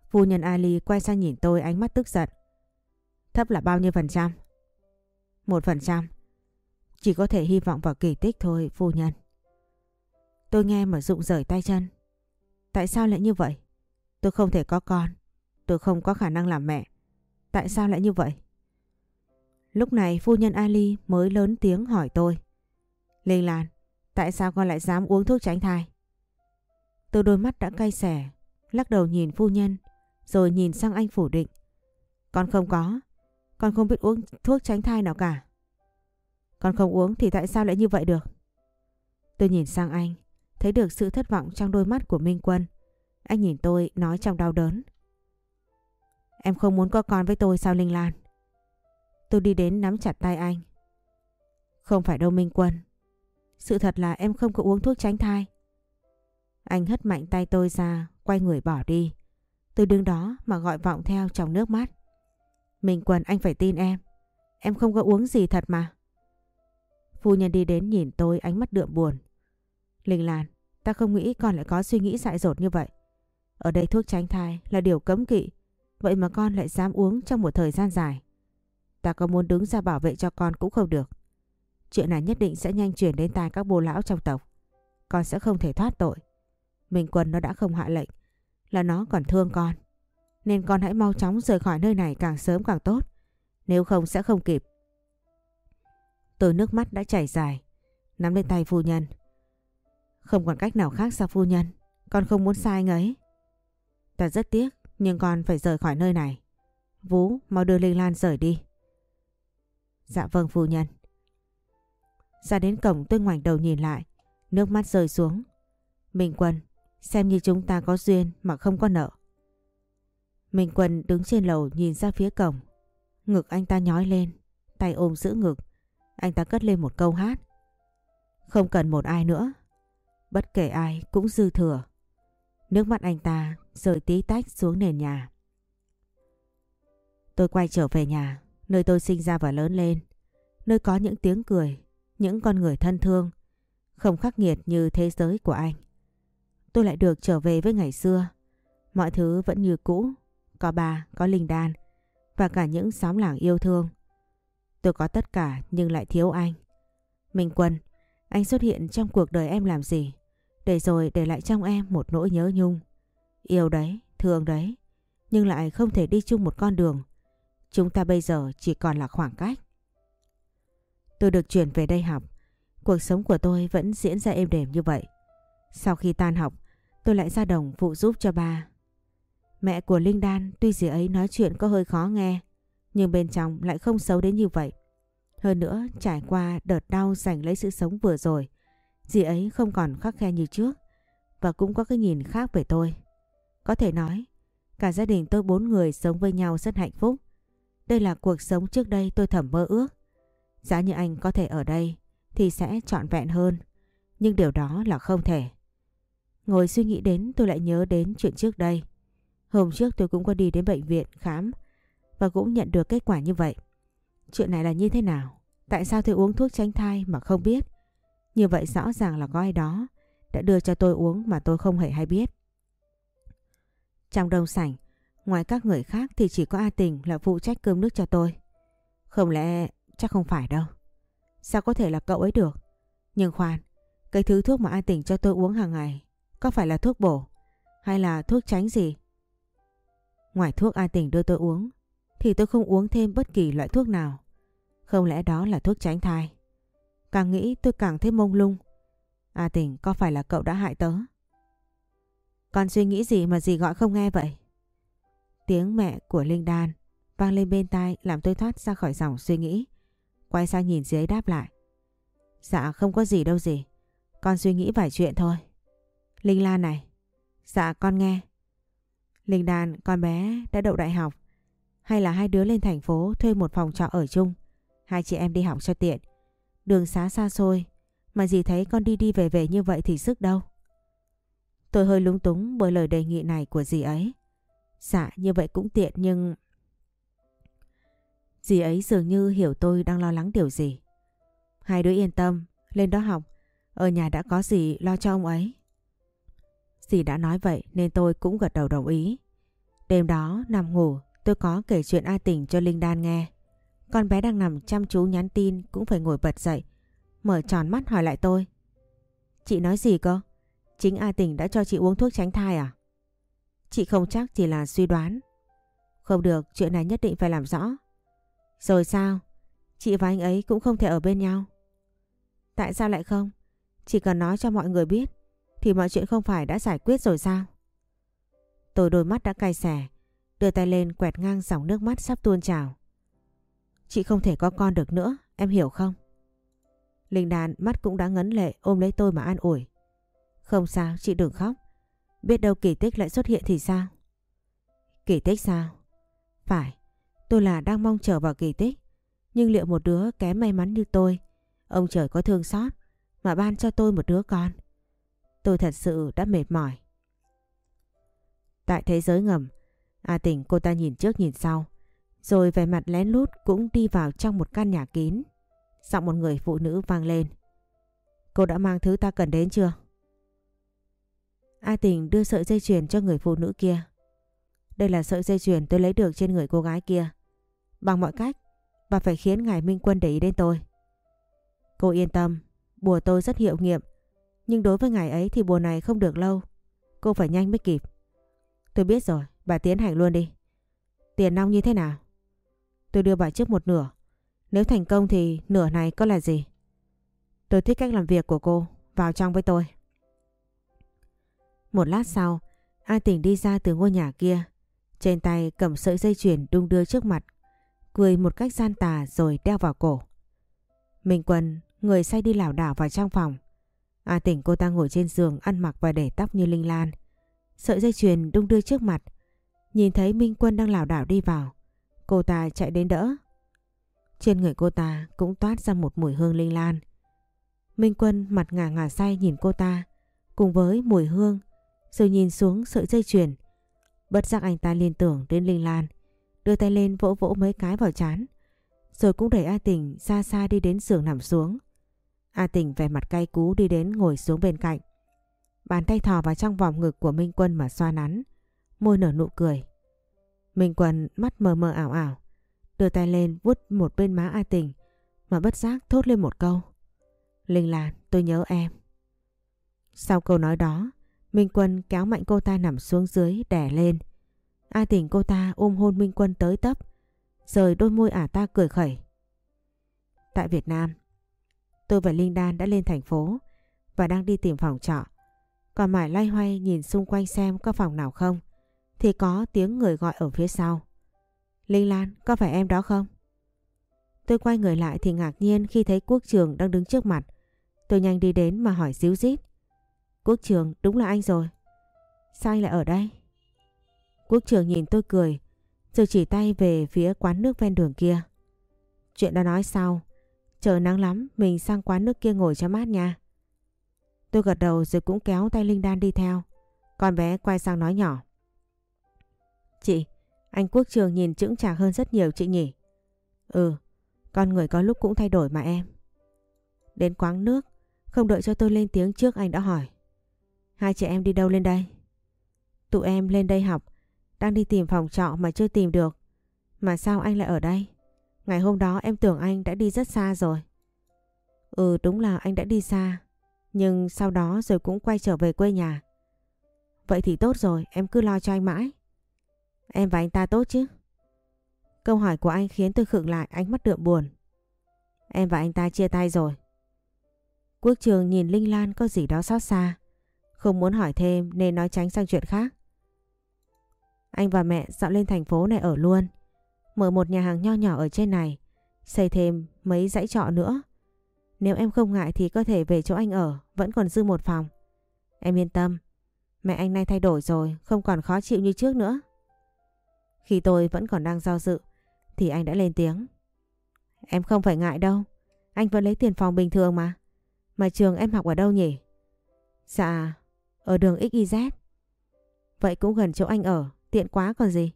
Phu nhân Ali quay sang nhìn tôi ánh mắt tức giận. Thấp là bao nhiêu phần trăm? Một phần trăm. Chỉ có thể hy vọng vào kỳ tích thôi phu nhân. Tôi nghe mà rụng rời tay chân. Tại sao lại như vậy? Tôi không thể có con. Tôi không có khả năng làm mẹ. Tại sao lại như vậy? Lúc này phu nhân Ali mới lớn tiếng hỏi tôi. Linh Lan, tại sao con lại dám uống thuốc tránh thai? Tôi đôi mắt đã cay xẻ, lắc đầu nhìn phu nhân, rồi nhìn sang anh phủ định. Con không có, con không biết uống thuốc tránh thai nào cả. Con không uống thì tại sao lại như vậy được? Tôi nhìn sang anh, thấy được sự thất vọng trong đôi mắt của Minh Quân. Anh nhìn tôi nói trong đau đớn. Em không muốn có con với tôi sao Linh Lan? Tôi đi đến nắm chặt tay anh. Không phải đâu Minh Quân. Sự thật là em không có uống thuốc tránh thai. Anh hất mạnh tay tôi ra, quay người bỏ đi. Tôi đứng đó mà gọi vọng theo trong nước mắt. Minh Quân anh phải tin em. Em không có uống gì thật mà. Phu nhân đi đến nhìn tôi ánh mắt đượm buồn. Linh Lan, ta không nghĩ con lại có suy nghĩ dại dột như vậy. Ở đây thuốc tránh thai là điều cấm kỵ. Vậy mà con lại dám uống trong một thời gian dài. Ta có muốn đứng ra bảo vệ cho con cũng không được. Chuyện này nhất định sẽ nhanh chuyển đến tai các bố lão trong tộc. Con sẽ không thể thoát tội. Minh Quân nó đã không hạ lệnh. Là nó còn thương con. Nên con hãy mau chóng rời khỏi nơi này càng sớm càng tốt. Nếu không sẽ không kịp. Tôi nước mắt đã chảy dài. Nắm lên tay phu nhân. Không còn cách nào khác sao phu nhân. Con không muốn sai anh ấy. Ta rất tiếc nhưng con phải rời khỏi nơi này. Vũ mau đưa Linh Lan rời đi. Dạ vâng phu nhân. Ra đến cổng tôi ngoảnh đầu nhìn lại. Nước mắt rơi xuống. Minh Quân, xem như chúng ta có duyên mà không có nợ. Minh Quân đứng trên lầu nhìn ra phía cổng. Ngực anh ta nhói lên, tay ôm giữ ngực. Anh ta cất lên một câu hát. Không cần một ai nữa. Bất kể ai cũng dư thừa. Nước mắt anh ta rơi tí tách xuống nền nhà. Tôi quay trở về nhà, nơi tôi sinh ra và lớn lên. Nơi có những tiếng cười, những con người thân thương, không khắc nghiệt như thế giới của anh. Tôi lại được trở về với ngày xưa. Mọi thứ vẫn như cũ, có bà, có Linh Đan và cả những xóm làng yêu thương. Tôi có tất cả nhưng lại thiếu anh. Minh Quân, anh xuất hiện trong cuộc đời em làm gì? Để rồi để lại trong em một nỗi nhớ nhung. Yêu đấy, thương đấy, nhưng lại không thể đi chung một con đường. Chúng ta bây giờ chỉ còn là khoảng cách. Tôi được chuyển về đây học. Cuộc sống của tôi vẫn diễn ra êm đềm như vậy. Sau khi tan học, tôi lại ra đồng phụ giúp cho ba. Mẹ của Linh Đan tuy gì ấy nói chuyện có hơi khó nghe, nhưng bên trong lại không xấu đến như vậy. Hơn nữa, trải qua đợt đau giành lấy sự sống vừa rồi, dì ấy không còn khắc khe như trước và cũng có cái nhìn khác về tôi. Có thể nói, cả gia đình tôi bốn người sống với nhau rất hạnh phúc. Đây là cuộc sống trước đây tôi thầm mơ ước. Giá như anh có thể ở đây thì sẽ trọn vẹn hơn. Nhưng điều đó là không thể. Ngồi suy nghĩ đến tôi lại nhớ đến chuyện trước đây. Hôm trước tôi cũng có đi đến bệnh viện khám và cũng nhận được kết quả như vậy. Chuyện này là như thế nào? Tại sao tôi uống thuốc tránh thai mà không biết? Như vậy rõ ràng là có ai đó đã đưa cho tôi uống mà tôi không hề hay biết. Trong đông sảnh, ngoài các người khác thì chỉ có A Tình là phụ trách cơm nước cho tôi. Không lẽ chắc không phải đâu. Sao có thể là cậu ấy được? Nhưng khoan, cái thứ thuốc mà A Tình cho tôi uống hàng ngày có phải là thuốc bổ hay là thuốc tránh gì? Ngoài thuốc A Tình đưa tôi uống thì tôi không uống thêm bất kỳ loại thuốc nào. Không lẽ đó là thuốc tránh thai? Càng nghĩ tôi càng thấy mông lung. À tỉnh, có phải là cậu đã hại tớ? Con suy nghĩ gì mà dì gọi không nghe vậy? Tiếng mẹ của Linh Đan vang lên bên tai làm tôi thoát ra khỏi dòng suy nghĩ. Quay sang nhìn dì ấy đáp lại. Dạ không có gì đâu gì. Con suy nghĩ vài chuyện thôi. Linh Lan này. Dạ con nghe. Linh Đan, con bé đã đậu đại học. Hay là hai đứa lên thành phố thuê một phòng trọ ở chung. Hai chị em đi học cho tiện. Đường xá xa xôi. Mà dì thấy con đi đi về về như vậy thì sức đâu. Tôi hơi lúng túng bởi lời đề nghị này của dì ấy. Dạ như vậy cũng tiện nhưng... Dì ấy dường như hiểu tôi đang lo lắng điều gì. Hai đứa yên tâm, lên đó học. Ở nhà đã có dì lo cho ông ấy. Dì đã nói vậy nên tôi cũng gật đầu đồng ý. Đêm đó nằm ngủ tôi có kể chuyện A Tình cho Linh Đan nghe. Con bé đang nằm chăm chú nhắn tin cũng phải ngồi bật dậy. Mở tròn mắt hỏi lại tôi. Chị nói gì cơ? Chính A Tình đã cho chị uống thuốc tránh thai à? Chị không chắc chỉ là suy đoán. Không được, chuyện này nhất định phải làm rõ. Rồi sao? Chị và anh ấy cũng không thể ở bên nhau. Tại sao lại không? Chỉ cần nói cho mọi người biết thì mọi chuyện không phải đã giải quyết rồi sao? Tôi đôi mắt đã cay xẻ, đưa tay lên quẹt ngang dòng nước mắt sắp tuôn trào. Chị không thể có con được nữa, em hiểu không? Linh đàn mắt cũng đã ngấn lệ ôm lấy tôi mà an ủi. Không sao, chị đừng khóc. Biết đâu kỳ tích lại xuất hiện thì sao? Kỳ tích sao? Phải, tôi là đang mong chờ vào kỳ tích. Nhưng liệu một đứa kém may mắn như tôi, ông trời có thương xót mà ban cho tôi một đứa con? Tôi thật sự đã mệt mỏi. Tại thế giới ngầm, A tình cô ta nhìn trước nhìn sau, rồi vẻ mặt lén lút cũng đi vào trong một căn nhà kín. Giọng một người phụ nữ vang lên. Cô đã mang thứ ta cần đến chưa? A Tình đưa sợi dây chuyền cho người phụ nữ kia. Đây là sợi dây chuyền tôi lấy được trên người cô gái kia. Bằng mọi cách, bà phải khiến ngài Minh Quân để ý đến tôi. Cô yên tâm, bùa tôi rất hiệu nghiệm. Nhưng đối với ngài ấy thì bùa này không được lâu. Cô phải nhanh mới kịp. Tôi biết rồi, bà tiến hành luôn đi. Tiền nong như thế nào? Tôi đưa bà trước một nửa. Nếu thành công thì nửa này có là gì? Tôi thích cách làm việc của cô. Vào trong với tôi. Một lát sau, A Tỉnh đi ra từ ngôi nhà kia. Trên tay cầm sợi dây chuyền đung đưa trước mặt. Cười một cách gian tà rồi đeo vào cổ. Minh Quân, người say đi lảo đảo vào trong phòng. A Tỉnh cô ta ngồi trên giường ăn mặc và để tóc như linh lan. Sợi dây chuyền đung đưa trước mặt. Nhìn thấy Minh Quân đang lảo đảo đi vào. Cô ta chạy đến đỡ. Trên người cô ta cũng toát ra một mùi hương linh lan. Minh Quân mặt ngả ngả say nhìn cô ta. Cùng với mùi hương rồi nhìn xuống sợi dây chuyền. Bất giác anh ta liên tưởng đến Linh Lan, đưa tay lên vỗ vỗ mấy cái vào chán, rồi cũng đẩy A Tình xa xa đi đến giường nằm xuống. A Tình vẻ mặt cay cú đi đến ngồi xuống bên cạnh. Bàn tay thò vào trong vòng ngực của Minh Quân mà xoa nắn, môi nở nụ cười. Minh Quân mắt mờ mờ ảo ảo, đưa tay lên vuốt một bên má A Tình mà bất giác thốt lên một câu. Linh Lan, tôi nhớ em. Sau câu nói đó, Minh Quân kéo mạnh cô ta nằm xuống dưới đè lên. A tỉnh cô ta ôm hôn Minh Quân tới tấp, rời đôi môi ả ta cười khẩy. Tại Việt Nam, tôi và Linh Đan đã lên thành phố và đang đi tìm phòng trọ. Còn mải loay hoay nhìn xung quanh xem có phòng nào không, thì có tiếng người gọi ở phía sau. Linh Lan, có phải em đó không? Tôi quay người lại thì ngạc nhiên khi thấy Quốc Trường đang đứng trước mặt. Tôi nhanh đi đến mà hỏi díu dít. Quốc trường đúng là anh rồi. Sao anh lại ở đây? Quốc trường nhìn tôi cười, rồi chỉ tay về phía quán nước ven đường kia. Chuyện đã nói sau, trời nắng lắm, mình sang quán nước kia ngồi cho mát nha. Tôi gật đầu rồi cũng kéo tay Linh Đan đi theo. Con bé quay sang nói nhỏ. Chị, anh Quốc Trường nhìn chững chạc hơn rất nhiều chị nhỉ? Ừ, con người có lúc cũng thay đổi mà em. Đến quán nước, không đợi cho tôi lên tiếng trước anh đã hỏi. Hai chị em đi đâu lên đây? Tụi em lên đây học, đang đi tìm phòng trọ mà chưa tìm được. Mà sao anh lại ở đây? Ngày hôm đó em tưởng anh đã đi rất xa rồi. Ừ đúng là anh đã đi xa, nhưng sau đó rồi cũng quay trở về quê nhà. Vậy thì tốt rồi, em cứ lo cho anh mãi. Em và anh ta tốt chứ? Câu hỏi của anh khiến tôi khựng lại, ánh mắt đượm buồn. Em và anh ta chia tay rồi. Quốc trường nhìn Linh Lan có gì đó xót xa. Không muốn hỏi thêm nên nói tránh sang chuyện khác. Anh và mẹ dọn lên thành phố này ở luôn. Mở một nhà hàng nho nhỏ ở trên này. Xây thêm mấy dãy trọ nữa. Nếu em không ngại thì có thể về chỗ anh ở. Vẫn còn dư một phòng. Em yên tâm. Mẹ anh nay thay đổi rồi. Không còn khó chịu như trước nữa. Khi tôi vẫn còn đang do dự. Thì anh đã lên tiếng. Em không phải ngại đâu. Anh vẫn lấy tiền phòng bình thường mà. Mà trường em học ở đâu nhỉ? Dạ, ở đường XYZ. Vậy cũng gần chỗ anh ở, tiện quá còn gì.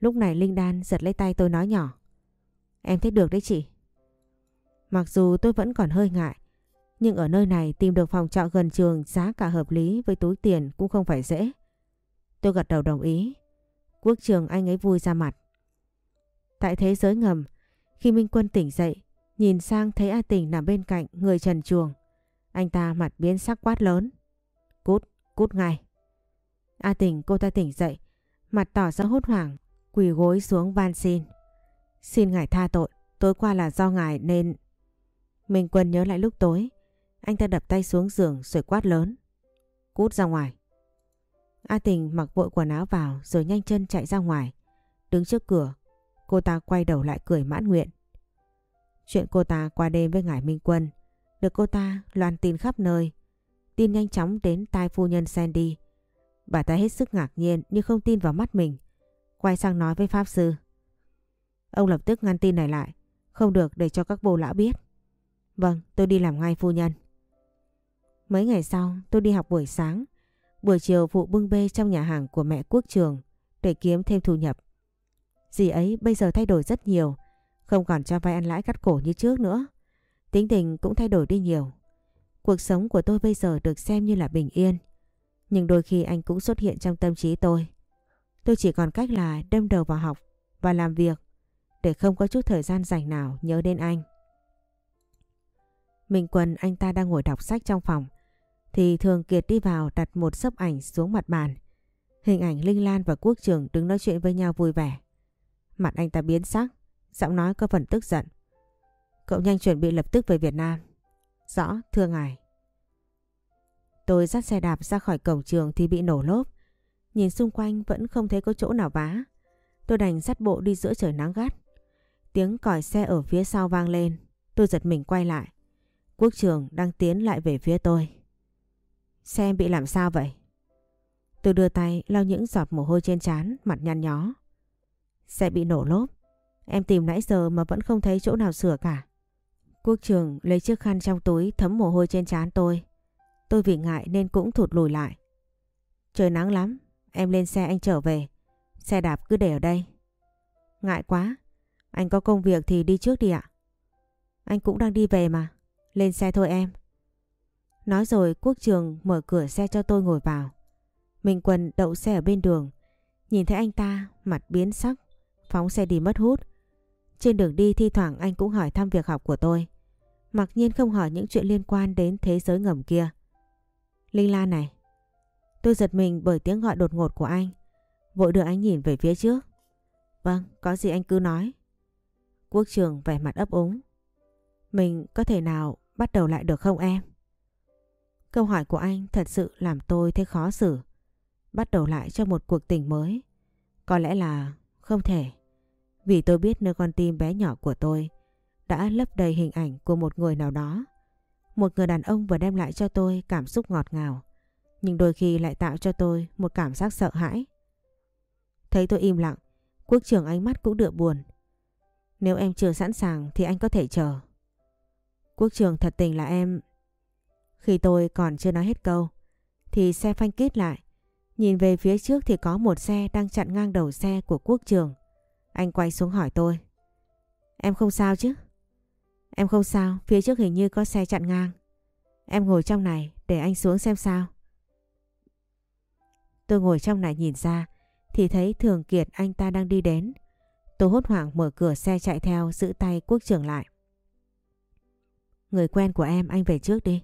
Lúc này Linh Đan giật lấy tay tôi nói nhỏ. Em thích được đấy chị. Mặc dù tôi vẫn còn hơi ngại, nhưng ở nơi này tìm được phòng trọ gần trường giá cả hợp lý với túi tiền cũng không phải dễ. Tôi gật đầu đồng ý. Quốc trường anh ấy vui ra mặt. Tại thế giới ngầm, khi Minh Quân tỉnh dậy, nhìn sang thấy A Tình nằm bên cạnh người trần chuồng. Anh ta mặt biến sắc quát lớn. Cút, cút ngay. A Tình cô ta tỉnh dậy, mặt tỏ ra hốt hoảng, quỳ gối xuống van xin. Xin ngài tha tội, tối qua là do ngài nên... Minh Quân nhớ lại lúc tối, anh ta đập tay xuống giường rồi quát lớn. Cút ra ngoài. A Tình mặc vội quần áo vào rồi nhanh chân chạy ra ngoài. Đứng trước cửa, cô ta quay đầu lại cười mãn nguyện. Chuyện cô ta qua đêm với ngài Minh Quân được cô ta loan tin khắp nơi. Tin nhanh chóng đến tai phu nhân Sandy. Bà ta hết sức ngạc nhiên nhưng không tin vào mắt mình. Quay sang nói với Pháp Sư. Ông lập tức ngăn tin này lại. Không được để cho các bồ lão biết. Vâng, tôi đi làm ngay phu nhân. Mấy ngày sau tôi đi học buổi sáng. Buổi chiều phụ bưng bê trong nhà hàng của mẹ quốc trường để kiếm thêm thu nhập. Dì ấy bây giờ thay đổi rất nhiều. Không còn cho vay ăn lãi cắt cổ như trước nữa. Tính tình cũng thay đổi đi nhiều. Cuộc sống của tôi bây giờ được xem như là bình yên. Nhưng đôi khi anh cũng xuất hiện trong tâm trí tôi. Tôi chỉ còn cách là đâm đầu vào học và làm việc để không có chút thời gian dành nào nhớ đến anh. Minh Quân, anh ta đang ngồi đọc sách trong phòng thì Thường Kiệt đi vào đặt một sấp ảnh xuống mặt bàn. Hình ảnh Linh Lan và Quốc Trường đứng nói chuyện với nhau vui vẻ. Mặt anh ta biến sắc, giọng nói có phần tức giận. Cậu nhanh chuẩn bị lập tức về Việt Nam. Rõ, thưa ngài. Tôi dắt xe đạp ra khỏi cổng trường thì bị nổ lốp. Nhìn xung quanh vẫn không thấy có chỗ nào vá. Tôi đành dắt bộ đi giữa trời nắng gắt. Tiếng còi xe ở phía sau vang lên. Tôi giật mình quay lại. Quốc trường đang tiến lại về phía tôi. Xe bị làm sao vậy? Tôi đưa tay lau những giọt mồ hôi trên trán, mặt nhăn nhó. Xe bị nổ lốp. Em tìm nãy giờ mà vẫn không thấy chỗ nào sửa cả. Quốc trường lấy chiếc khăn trong túi thấm mồ hôi trên trán tôi. Tôi vì ngại nên cũng thụt lùi lại. Trời nắng lắm, em lên xe anh trở về. Xe đạp cứ để ở đây. Ngại quá, anh có công việc thì đi trước đi ạ. Anh cũng đang đi về mà, lên xe thôi em. Nói rồi Quốc Trường mở cửa xe cho tôi ngồi vào. Minh Quân đậu xe ở bên đường. Nhìn thấy anh ta mặt biến sắc, phóng xe đi mất hút. Trên đường đi thi thoảng anh cũng hỏi thăm việc học của tôi. Mặc nhiên không hỏi những chuyện liên quan đến thế giới ngầm kia. Linh Lan này. Tôi giật mình bởi tiếng gọi đột ngột của anh. Vội đưa anh nhìn về phía trước. Vâng, có gì anh cứ nói. Quốc trường vẻ mặt ấp úng. Mình có thể nào bắt đầu lại được không em? Câu hỏi của anh thật sự làm tôi thấy khó xử. Bắt đầu lại cho một cuộc tình mới. Có lẽ là không thể. Vì tôi biết nơi con tim bé nhỏ của tôi đã lấp đầy hình ảnh của một người nào đó. Một người đàn ông vừa đem lại cho tôi cảm xúc ngọt ngào, nhưng đôi khi lại tạo cho tôi một cảm giác sợ hãi. Thấy tôi im lặng, quốc trưởng ánh mắt cũng đựa buồn. Nếu em chưa sẵn sàng thì anh có thể chờ. Quốc trường thật tình là em... Khi tôi còn chưa nói hết câu, thì xe phanh kít lại. Nhìn về phía trước thì có một xe đang chặn ngang đầu xe của quốc trường. Anh quay xuống hỏi tôi. Em không sao chứ? Em không sao, phía trước hình như có xe chặn ngang. Em ngồi trong này để anh xuống xem sao. Tôi ngồi trong này nhìn ra thì thấy Thường Kiệt anh ta đang đi đến. Tôi hốt hoảng mở cửa xe chạy theo giữ tay quốc trưởng lại. Người quen của em anh về trước đi.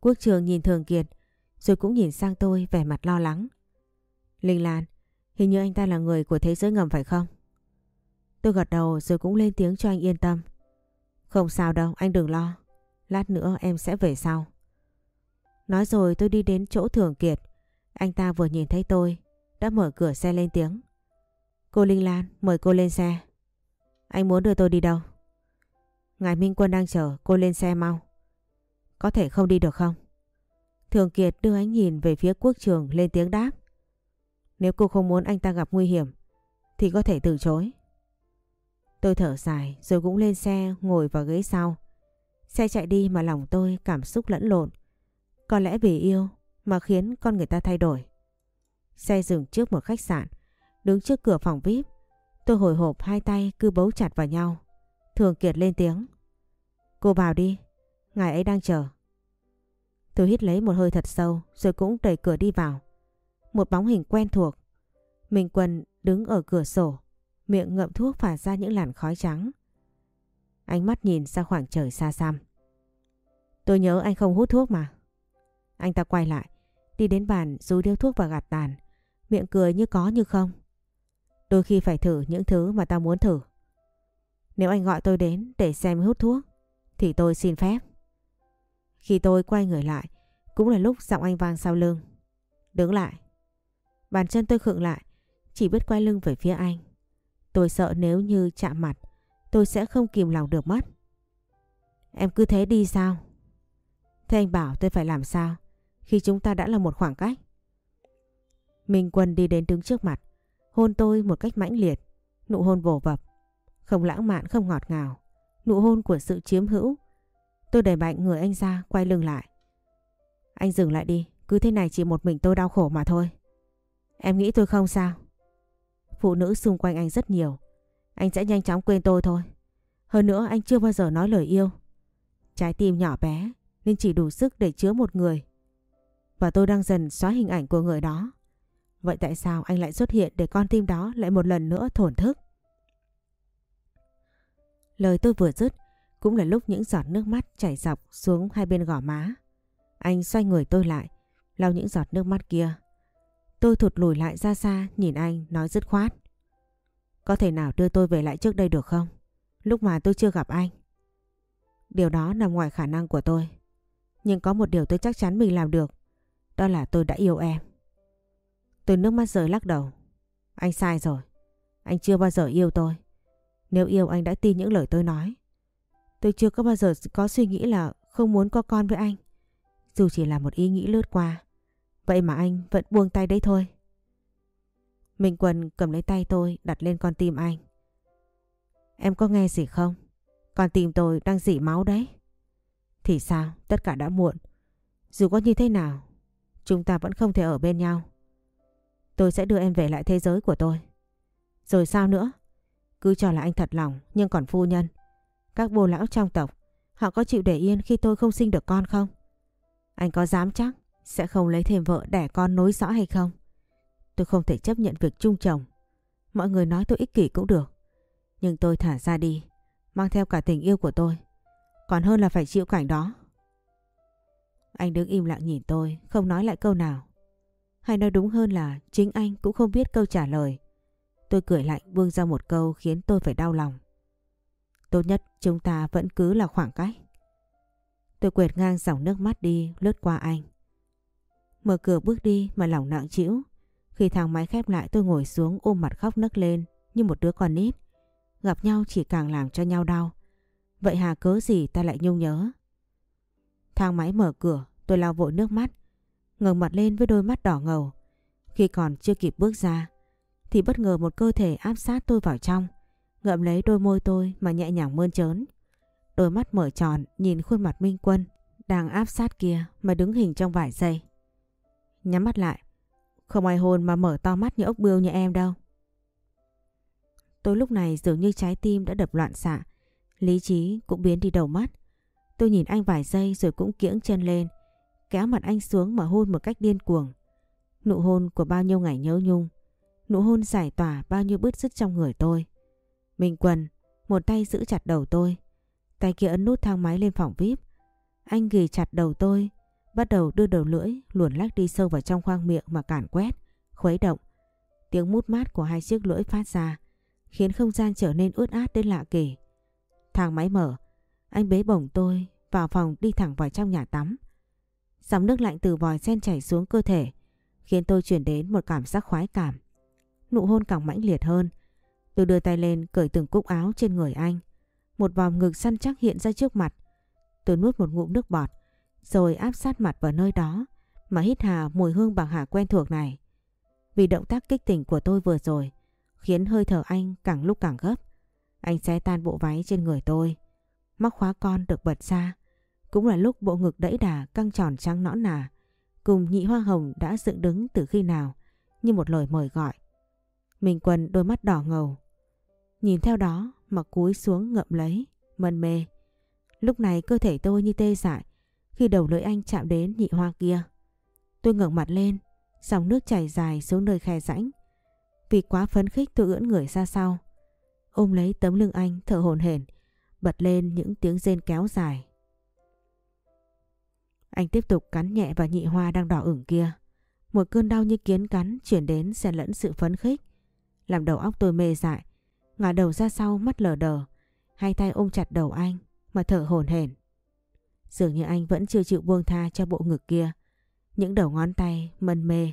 Quốc trường nhìn Thường Kiệt rồi cũng nhìn sang tôi vẻ mặt lo lắng. Linh Lan, hình như anh ta là người của thế giới ngầm phải không? Tôi gật đầu rồi cũng lên tiếng cho anh yên tâm. Không sao đâu, anh đừng lo. Lát nữa em sẽ về sau. Nói rồi tôi đi đến chỗ Thường Kiệt. Anh ta vừa nhìn thấy tôi, đã mở cửa xe lên tiếng. Cô Linh Lan, mời cô lên xe. Anh muốn đưa tôi đi đâu? Ngài Minh Quân đang chờ, cô lên xe mau. Có thể không đi được không? Thường Kiệt đưa ánh nhìn về phía quốc trường lên tiếng đáp. Nếu cô không muốn anh ta gặp nguy hiểm, thì có thể từ chối. Tôi thở dài rồi cũng lên xe ngồi vào ghế sau. Xe chạy đi mà lòng tôi cảm xúc lẫn lộn. Có lẽ vì yêu mà khiến con người ta thay đổi. Xe dừng trước một khách sạn, đứng trước cửa phòng VIP. Tôi hồi hộp hai tay cứ bấu chặt vào nhau. Thường Kiệt lên tiếng. Cô vào đi, ngài ấy đang chờ. Tôi hít lấy một hơi thật sâu rồi cũng đẩy cửa đi vào. Một bóng hình quen thuộc. Minh Quân đứng ở cửa sổ, miệng ngậm thuốc phả ra những làn khói trắng. Ánh mắt nhìn ra khoảng trời xa xăm. Tôi nhớ anh không hút thuốc mà. Anh ta quay lại, đi đến bàn rúi điếu thuốc và gạt tàn, miệng cười như có như không. Đôi khi phải thử những thứ mà ta muốn thử. Nếu anh gọi tôi đến để xem hút thuốc, thì tôi xin phép. Khi tôi quay người lại, cũng là lúc giọng anh vang sau lưng. Đứng lại. Bàn chân tôi khựng lại, chỉ biết quay lưng về phía anh. Tôi sợ nếu như chạm mặt, tôi sẽ không kìm lòng được mất. Em cứ thế đi sao? Thế anh bảo tôi phải làm sao khi chúng ta đã là một khoảng cách? Minh Quân đi đến đứng trước mặt, hôn tôi một cách mãnh liệt, nụ hôn vồ vập, không lãng mạn không ngọt ngào, nụ hôn của sự chiếm hữu. Tôi đẩy mạnh người anh ra, quay lưng lại. Anh dừng lại đi, cứ thế này chỉ một mình tôi đau khổ mà thôi. Em nghĩ tôi không sao? Phụ nữ xung quanh anh rất nhiều, anh sẽ nhanh chóng quên tôi thôi. Hơn nữa anh chưa bao giờ nói lời yêu. Trái tim nhỏ bé nên chỉ đủ sức để chứa một người. Và tôi đang dần xóa hình ảnh của người đó. Vậy tại sao anh lại xuất hiện để con tim đó lại một lần nữa thổn thức? Lời tôi vừa dứt cũng là lúc những giọt nước mắt chảy dọc xuống hai bên gò má. Anh xoay người tôi lại, lau những giọt nước mắt kia. Tôi thụt lùi lại ra xa nhìn anh nói dứt khoát. Có thể nào đưa tôi về lại trước đây được không? Lúc mà tôi chưa gặp anh. Điều đó nằm ngoài khả năng của tôi. Nhưng có một điều tôi chắc chắn mình làm được. Đó là tôi đã yêu em. Tôi nước mắt rơi lắc đầu. Anh sai rồi. Anh chưa bao giờ yêu tôi. Nếu yêu anh đã tin những lời tôi nói. Tôi chưa có bao giờ có suy nghĩ là không muốn có con với anh. Dù chỉ là một ý nghĩ lướt qua. Vậy mà anh vẫn buông tay đấy thôi. Minh Quân cầm lấy tay tôi đặt lên con tim anh. Em có nghe gì không? Con tim tôi đang dỉ máu đấy. Thì sao? Tất cả đã muộn. Dù có như thế nào, chúng ta vẫn không thể ở bên nhau. Tôi sẽ đưa em về lại thế giới của tôi. Rồi sao nữa? Cứ cho là anh thật lòng nhưng còn phu nhân. Các bồ lão trong tộc, họ có chịu để yên khi tôi không sinh được con không? Anh có dám chắc sẽ không lấy thêm vợ đẻ con nối dõi hay không? Tôi không thể chấp nhận việc chung chồng. Mọi người nói tôi ích kỷ cũng được. Nhưng tôi thả ra đi, mang theo cả tình yêu của tôi. Còn hơn là phải chịu cảnh đó. Anh đứng im lặng nhìn tôi, không nói lại câu nào. Hay nói đúng hơn là chính anh cũng không biết câu trả lời. Tôi cười lạnh buông ra một câu khiến tôi phải đau lòng. Tốt nhất chúng ta vẫn cứ là khoảng cách. Tôi quệt ngang dòng nước mắt đi, lướt qua anh. Mở cửa bước đi mà lòng nặng chịu. Khi thang máy khép lại, tôi ngồi xuống ôm mặt khóc nấc lên, như một đứa con nít. Gặp nhau chỉ càng làm cho nhau đau. Vậy hà cớ gì ta lại nhung nhớ? Thang máy mở cửa, tôi lau vội nước mắt. ngẩng mặt lên với đôi mắt đỏ ngầu. Khi còn chưa kịp bước ra, thì bất ngờ một cơ thể áp sát tôi vào trong. Ngậm lấy đôi môi tôi mà nhẹ nhàng mơn trớn. Đôi mắt mở tròn nhìn khuôn mặt Minh Quân đang áp sát kia mà đứng hình trong vài giây. Nhắm mắt lại. Không ai hôn mà mở to mắt như ốc bươu như em đâu. Tôi lúc này dường như trái tim đã đập loạn xạ. Lý trí cũng biến đi đầu mắt. Tôi nhìn anh vài giây rồi cũng kiễng chân lên. Kéo mặt anh xuống mà hôn một cách điên cuồng. Nụ hôn của bao nhiêu ngày nhớ nhung. Nụ hôn giải tỏa bao nhiêu bứt rứt trong người tôi. Minh Quân, một tay giữ chặt đầu tôi. Tay kia ấn nút thang máy lên phòng VIP. Anh ghì chặt đầu tôi, bắt đầu đưa đầu lưỡi luồn lách đi sâu vào trong khoang miệng mà cản quét, khuấy động. Tiếng mút mát của hai chiếc lưỡi phát ra, khiến không gian trở nên ướt át đến lạ kỳ. Thang máy mở, anh bế bổng tôi vào phòng đi thẳng vào trong nhà tắm. Dòng nước lạnh từ vòi sen chảy xuống cơ thể khiến tôi chuyển đến một cảm giác khoái cảm. Nụ hôn càng mãnh liệt hơn. Tôi đưa tay lên, cởi từng cúc áo trên người anh. Một vòng ngực săn chắc hiện ra trước mặt. Tôi nuốt một ngụm nước bọt, rồi áp sát mặt vào nơi đó, mà hít hà mùi hương bạc hà quen thuộc này. Vì động tác kích tỉnh của tôi vừa rồi, khiến hơi thở anh càng lúc càng gấp. Anh xé tan bộ váy trên người tôi. Móc khóa con được bật ra. Cũng là lúc bộ ngực đẫy đà căng tròn trắng nõn nà. Cùng nhị hoa hồng đã dựng đứng từ khi nào, như một lời mời gọi. Mình quần đôi mắt đỏ ngầu. Nhìn theo đó mà cúi xuống ngậm lấy, mân mê. Lúc này cơ thể tôi như tê dại khi đầu lưỡi anh chạm đến nhị hoa kia. Tôi ngẩng mặt lên, dòng nước chảy dài xuống nơi khe rãnh. Vì quá phấn khích tôi ưỡn người ra sau. Ôm lấy tấm lưng anh thở hồn hển, bật lên những tiếng rên kéo dài. Anh tiếp tục cắn nhẹ vào nhị hoa đang đỏ ửng kia. Một cơn đau như kiến cắn chuyển đến xen lẫn sự phấn khích. Làm đầu óc tôi mê dại, ngả đầu ra sau mắt lờ đờ, hai tay ôm chặt đầu anh mà thở hổn hển. Dường như anh vẫn chưa chịu buông tha cho bộ ngực kia. Những đầu ngón tay mân mê,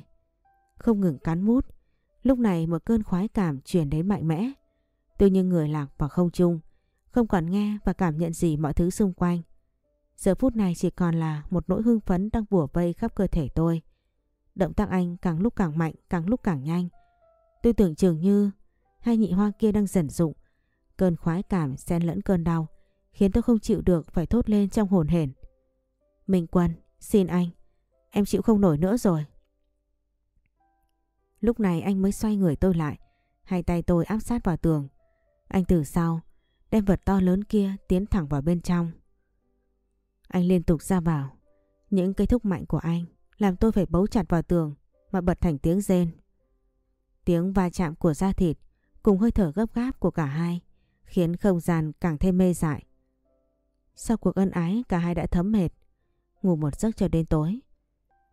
không ngừng cắn mút. Lúc này một cơn khoái cảm truyền đến mạnh mẽ. Tôi như người lạc vào không trung, không còn nghe và cảm nhận gì mọi thứ xung quanh. Giờ phút này chỉ còn là một nỗi hưng phấn đang bủa vây khắp cơ thể tôi. Động tác anh càng lúc càng mạnh, càng lúc càng nhanh. Tôi tưởng chừng như hai nhị hoa kia đang dần dụng. Cơn khoái cảm xen lẫn cơn đau khiến tôi không chịu được phải thốt lên trong hồn hển. Minh Quân, xin anh, em chịu không nổi nữa rồi. Lúc này anh mới xoay người tôi lại, hai tay tôi áp sát vào tường. Anh từ sau, đem vật to lớn kia tiến thẳng vào bên trong. Anh liên tục ra vào, những cây thúc mạnh của anh làm tôi phải bấu chặt vào tường mà bật thành tiếng rên. Tiếng va chạm của da thịt cùng hơi thở gấp gáp của cả hai khiến không gian càng thêm mê dại. Sau cuộc ân ái cả hai đã thấm mệt, ngủ một giấc cho đến tối.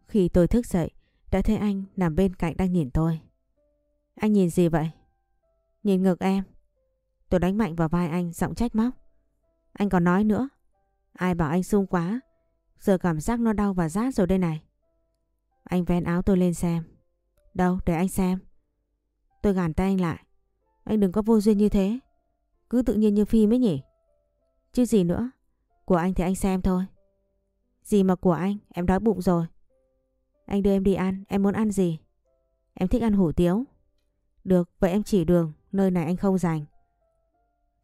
Khi tôi thức dậy, đã thấy anh nằm bên cạnh đang nhìn tôi. Anh nhìn gì vậy? Nhìn ngực em. Tôi đánh mạnh vào vai anh giọng trách móc. Anh còn nói nữa. Ai bảo anh sung quá. Giờ cảm giác nó đau và rát rồi đây này. Anh vén áo tôi lên xem. Đâu để anh xem. Tôi gàn tay anh lại. Anh đừng có vô duyên như thế. Cứ tự nhiên như phim ấy nhỉ. Chứ gì nữa. Của anh thì anh xem thôi. Gì mà của anh, em đói bụng rồi. Anh đưa em đi ăn, em muốn ăn gì? Em thích ăn hủ tiếu. Được, vậy em chỉ đường, nơi này anh không dành.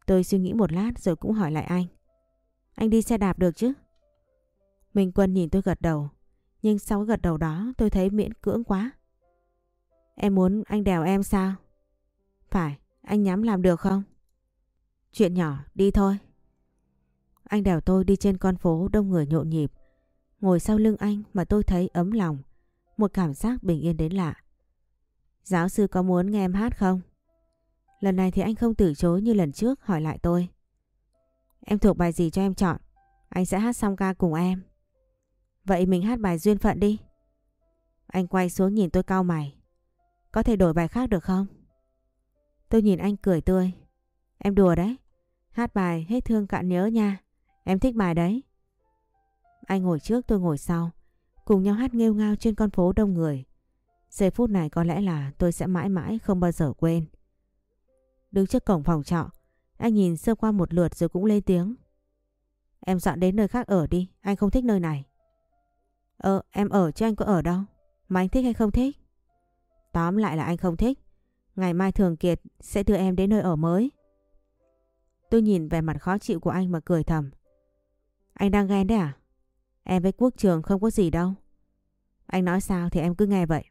Tôi suy nghĩ một lát rồi cũng hỏi lại anh. Anh đi xe đạp được chứ? Minh Quân nhìn tôi gật đầu. Nhưng sau gật đầu đó tôi thấy miễn cưỡng quá. Em muốn anh đèo em sao? Phải, anh nhắm làm được không? Chuyện nhỏ, đi thôi. Anh đèo tôi đi trên con phố đông người nhộn nhịp. Ngồi sau lưng anh mà tôi thấy ấm lòng. Một cảm giác bình yên đến lạ. Giáo sư có muốn nghe em hát không? Lần này thì anh không từ chối như lần trước hỏi lại tôi. Em thuộc bài gì cho em chọn? Anh sẽ hát xong ca cùng em. Vậy mình hát bài duyên phận đi. Anh quay xuống nhìn tôi cau mày. Có thể đổi bài khác được không? Tôi nhìn anh cười tươi. Em đùa đấy. Hát bài hết thương cạn nhớ nha. Em thích bài đấy. Anh ngồi trước tôi ngồi sau. Cùng nhau hát nghêu ngao trên con phố đông người. Giây phút này có lẽ là tôi sẽ mãi mãi không bao giờ quên. Đứng trước cổng phòng trọ, anh nhìn sơ qua một lượt rồi cũng lên tiếng. Em dọn đến nơi khác ở đi, anh không thích nơi này. Ờ, em ở chứ anh có ở đâu. Mà anh thích hay không thích? Tóm lại là anh không thích. Ngày mai Thường Kiệt sẽ đưa em đến nơi ở mới. Tôi nhìn vẻ mặt khó chịu của anh mà cười thầm. Anh đang ghen đấy à? Em với quốc trường không có gì đâu. Anh nói sao thì em cứ nghe vậy.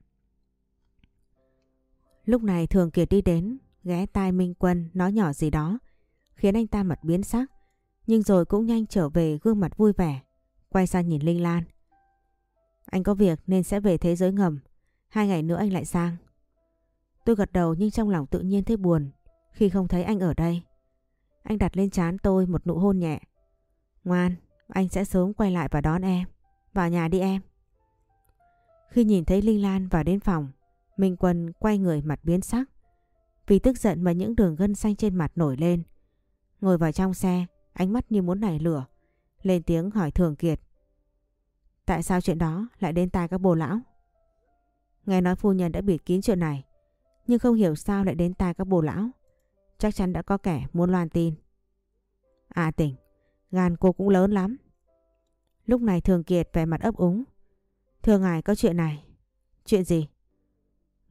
Lúc này Thường Kiệt đi đến, ghé tai Minh Quân nói nhỏ gì đó, khiến anh ta mặt biến sắc, nhưng rồi cũng nhanh trở về gương mặt vui vẻ, quay sang nhìn Linh Lan. Anh có việc nên sẽ về thế giới ngầm, hai ngày nữa anh lại sang. Tôi gật đầu nhưng trong lòng tự nhiên thấy buồn khi không thấy anh ở đây. Anh đặt lên trán tôi một nụ hôn nhẹ. Ngoan, anh sẽ sớm quay lại và đón em. Vào nhà đi em. Khi nhìn thấy Linh Lan vào đến phòng, Minh Quân quay người mặt biến sắc. Vì tức giận mà những đường gân xanh trên mặt nổi lên. Ngồi vào trong xe, ánh mắt như muốn nảy lửa. lên tiếng hỏi Thường Kiệt. Tại sao chuyện đó lại đến tai các bồ lão? Nghe nói phu nhân đã bịt kín chuyện này, nhưng không hiểu sao lại đến tai các bồ lão. Chắc chắn đã có kẻ muốn loan tin. À tỉnh, gan cô cũng lớn lắm. Lúc này Thường Kiệt vẻ mặt ấp úng. Thưa ngài có chuyện này. Chuyện gì?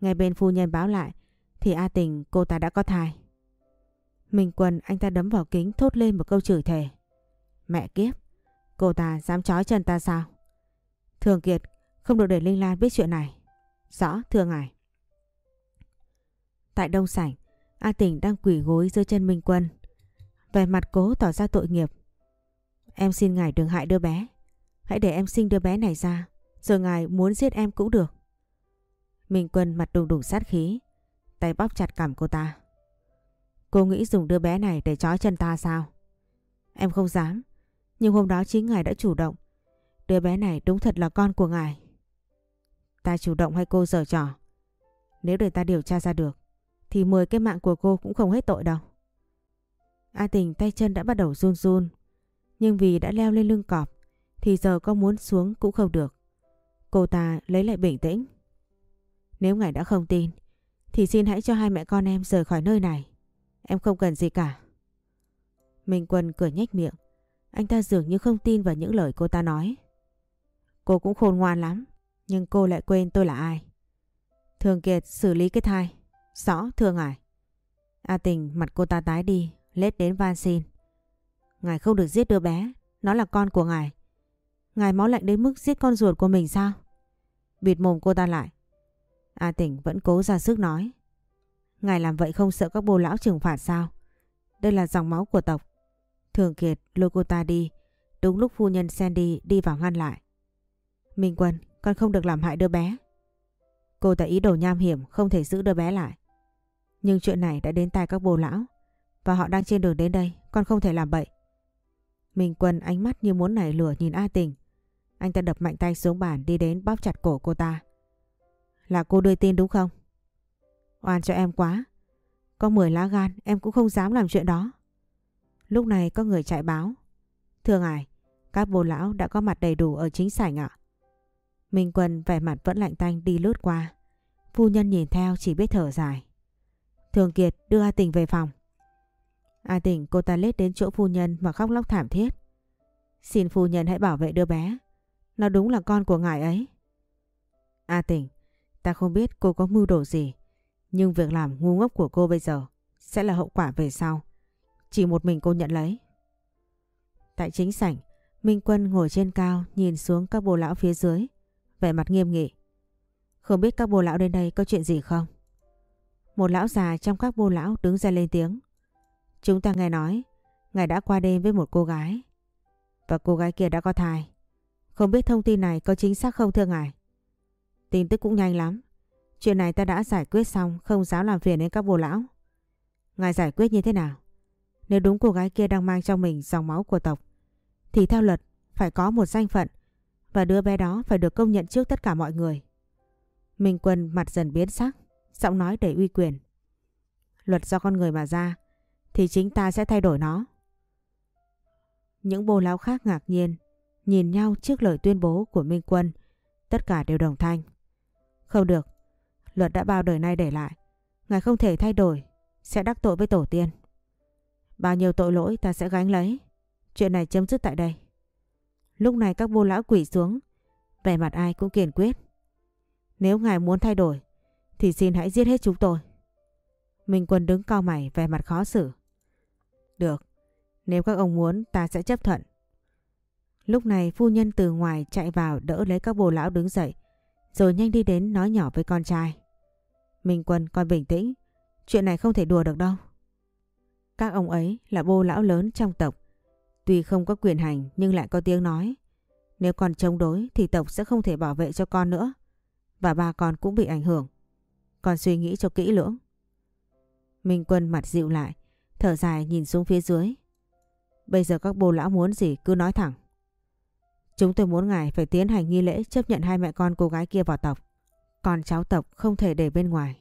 Ngay bên phu nhân báo lại thì A Tình cô ta đã có thai. Minh Quân anh ta đấm vào kính thốt lên một câu chửi thề. Mẹ kiếp, cô ta dám chói chân ta sao? Thường Kiệt không được để Linh Lan biết chuyện này. Rõ, thưa ngài. Tại đông sảnh, A Tình đang quỳ gối dưới chân Minh Quân. Về mặt cố tỏ ra tội nghiệp. Em xin ngài đừng hại đứa bé. Hãy để em sinh đứa bé này ra. Rồi ngài muốn giết em cũng được. Minh Quân mặt đùng đùng sát khí. Tay bóp chặt cằm cô ta. Cô nghĩ dùng đứa bé này để trói chân ta sao? Em không dám. Nhưng hôm đó chính ngài đã chủ động. Đứa bé này đúng thật là con của ngài. Ta chủ động hay cô dở trò? Nếu để ta điều tra ra được thì 10 cái mạng của cô cũng không hết tội đâu. A tình tay chân đã bắt đầu run run. Nhưng vì đã leo lên lưng cọp thì giờ có muốn xuống cũng không được. Cô ta lấy lại bình tĩnh. Nếu ngài đã không tin, thì xin hãy cho hai mẹ con em rời khỏi nơi này. Em không cần gì cả. Minh Quân cười nhếch miệng. Anh ta dường như không tin vào những lời cô ta nói. Cô cũng khôn ngoan lắm. Nhưng cô lại quên tôi là ai. Thường Kiệt xử lý cái thai. Rõ thưa ngài. A tình mặt cô ta tái đi. Lết đến van xin. Ngài không được giết đứa bé. Nó là con của ngài. Ngài máu lạnh đến mức giết con ruột của mình sao? Bịt mồm cô ta lại. A tỉnh vẫn cố ra sức nói. Ngài làm vậy không sợ các bồ lão trừng phạt sao? Đây là dòng máu của tộc. Thường Kiệt lôi cô ta đi. Đúng lúc phu nhân Sandy đi vào ngăn lại. Minh Quân, con không được làm hại đứa bé. Cô ta ý đồ nham hiểm không thể giữ đứa bé lại. Nhưng chuyện này đã đến tai các bồ lão. Và họ đang trên đường đến đây. Con không thể làm bậy. Minh Quân ánh mắt như muốn nảy lửa nhìn A Tình. Anh ta đập mạnh tay xuống bàn đi đến bóp chặt cổ cô ta. Là cô đưa tin đúng không? Oan cho em quá. Có 10 lá gan em cũng không dám làm chuyện đó. Lúc này có người chạy báo. Thưa ngài, các bồ lão đã có mặt đầy đủ ở chính sảnh ạ. Minh Quân vẻ mặt vẫn lạnh tanh đi lướt qua. Phu nhân nhìn theo chỉ biết thở dài. Thường Kiệt đưa A Tình về phòng. A Tình cô ta lết đến chỗ phu nhân mà khóc lóc thảm thiết. Xin phu nhân hãy bảo vệ đứa bé. Nó đúng là con của ngài ấy. A Tình, ta không biết cô có mưu đồ gì. Nhưng việc làm ngu ngốc của cô bây giờ sẽ là hậu quả về sau. Chỉ một mình cô nhận lấy. Tại chính sảnh, Minh Quân ngồi trên cao nhìn xuống các bồ lão phía dưới. Vẻ mặt nghiêm nghị. Không biết các bồ lão đến đây có chuyện gì không? Một lão già trong các bô lão đứng ra lên tiếng. Chúng ta nghe nói, ngài đã qua đêm với một cô gái. Và cô gái kia đã có thai. Không biết thông tin này có chính xác không thưa ngài? Tin tức cũng nhanh lắm. Chuyện này ta đã giải quyết xong không dám làm phiền đến các bồ lão. Ngài giải quyết như thế nào? Nếu đúng cô gái kia đang mang trong mình dòng máu của tộc thì theo luật phải có một danh phận và đứa bé đó phải được công nhận trước tất cả mọi người. Minh Quân mặt dần biến sắc, giọng nói đầy uy quyền. Luật do con người mà ra thì chính ta sẽ thay đổi nó. Những bồ lão khác ngạc nhiên, nhìn nhau trước lời tuyên bố của Minh Quân, tất cả đều đồng thanh. Không được, luật đã bao đời nay để lại, ngài không thể thay đổi, sẽ đắc tội với tổ tiên. Bao nhiêu tội lỗi ta sẽ gánh lấy, chuyện này chấm dứt tại đây. Lúc này các bồ lão quỷ xuống, vẻ mặt ai cũng kiên quyết. Nếu ngài muốn thay đổi, thì xin hãy giết hết chúng tôi. Minh Quân đứng cao mày vẻ mặt khó xử. Được, nếu các ông muốn ta sẽ chấp thuận. Lúc này phu nhân từ ngoài chạy vào đỡ lấy các bồ lão đứng dậy, rồi nhanh đi đến nói nhỏ với con trai. Minh Quân con bình tĩnh, chuyện này không thể đùa được đâu. Các ông ấy là bô lão lớn trong tộc, tuy không có quyền hành nhưng lại có tiếng nói. Nếu còn chống đối thì tộc sẽ không thể bảo vệ cho con nữa, và ba con cũng bị ảnh hưởng. Con suy nghĩ cho kỹ lưỡng. Minh Quân mặt dịu lại, thở dài nhìn xuống phía dưới. Bây giờ các bồ lão muốn gì cứ nói thẳng. Chúng tôi muốn ngài phải tiến hành nghi lễ chấp nhận hai mẹ con cô gái kia vào tộc. Còn cháu tộc không thể để bên ngoài.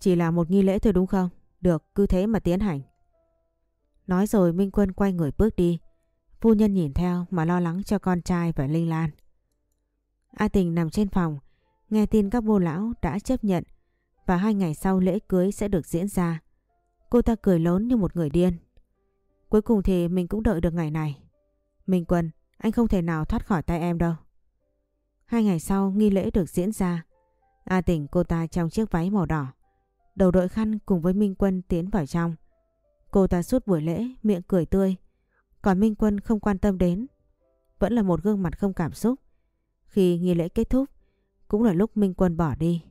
Chỉ là một nghi lễ thôi đúng không? Được, cứ thế mà tiến hành. Nói rồi Minh Quân quay người bước đi. phu nhân nhìn theo mà lo lắng cho con trai và Linh Lan. A Tình nằm trên phòng, nghe tin các bô lão đã chấp nhận và hai ngày sau lễ cưới sẽ được diễn ra. Cô ta cười lớn như một người điên. Cuối cùng thì mình cũng đợi được ngày này. Minh Quân, anh không thể nào thoát khỏi tay em đâu. Hai ngày sau nghi lễ được diễn ra. A tỉnh cô ta trong chiếc váy màu đỏ. Đầu đội khăn cùng với Minh Quân tiến vào trong. Cô ta suốt buổi lễ miệng cười tươi. Còn Minh Quân không quan tâm đến. Vẫn là một gương mặt không cảm xúc. Khi nghi lễ kết thúc cũng là lúc Minh Quân bỏ đi.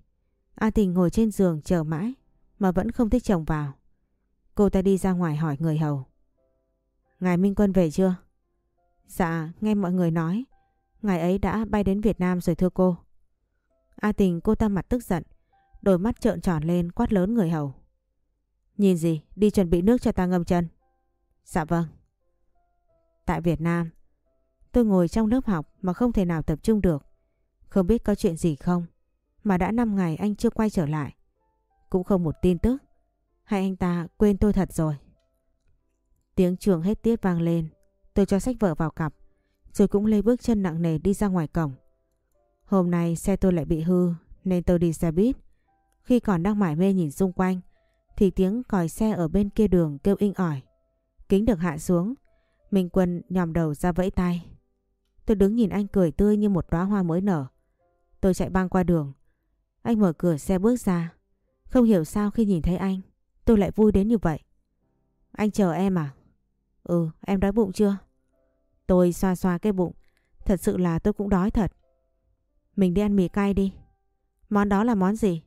A Tình ngồi trên giường chờ mãi mà vẫn không thích chồng vào. Cô ta đi ra ngoài hỏi người hầu. Ngài Minh Quân về chưa? Dạ, nghe mọi người nói. Ngài ấy đã bay đến Việt Nam rồi thưa cô. A Tình cô ta mặt tức giận. Đôi mắt trợn tròn lên quát lớn người hầu. Nhìn gì? Đi chuẩn bị nước cho ta ngâm chân. Dạ vâng. Tại Việt Nam, tôi ngồi trong lớp học mà không thể nào tập trung được. Không biết có chuyện gì không? Mà đã 5 ngày anh chưa quay trở lại. Cũng không một tin tức. Hay anh ta quên tôi thật rồi? Tiếng trường hết tiết vang lên. Tôi cho sách vở vào cặp. Rồi cũng lê bước chân nặng nề đi ra ngoài cổng. Hôm nay xe tôi lại bị hư, nên tôi đi xe buýt. Khi còn đang mải mê nhìn xung quanh, thì tiếng còi xe ở bên kia đường kêu inh ỏi. Kính được hạ xuống. Minh Quân nhòm đầu ra vẫy tay. Tôi đứng nhìn anh cười tươi như một đóa hoa mới nở. Tôi chạy băng qua đường. Anh mở cửa xe bước ra. Không hiểu sao khi nhìn thấy anh, tôi lại vui đến như vậy. Anh chờ em à? Ừ, em đói bụng chưa? Tôi xoa xoa cái bụng. Thật sự là tôi cũng đói thật. Mình đi ăn mì cay đi. Món đó là món gì?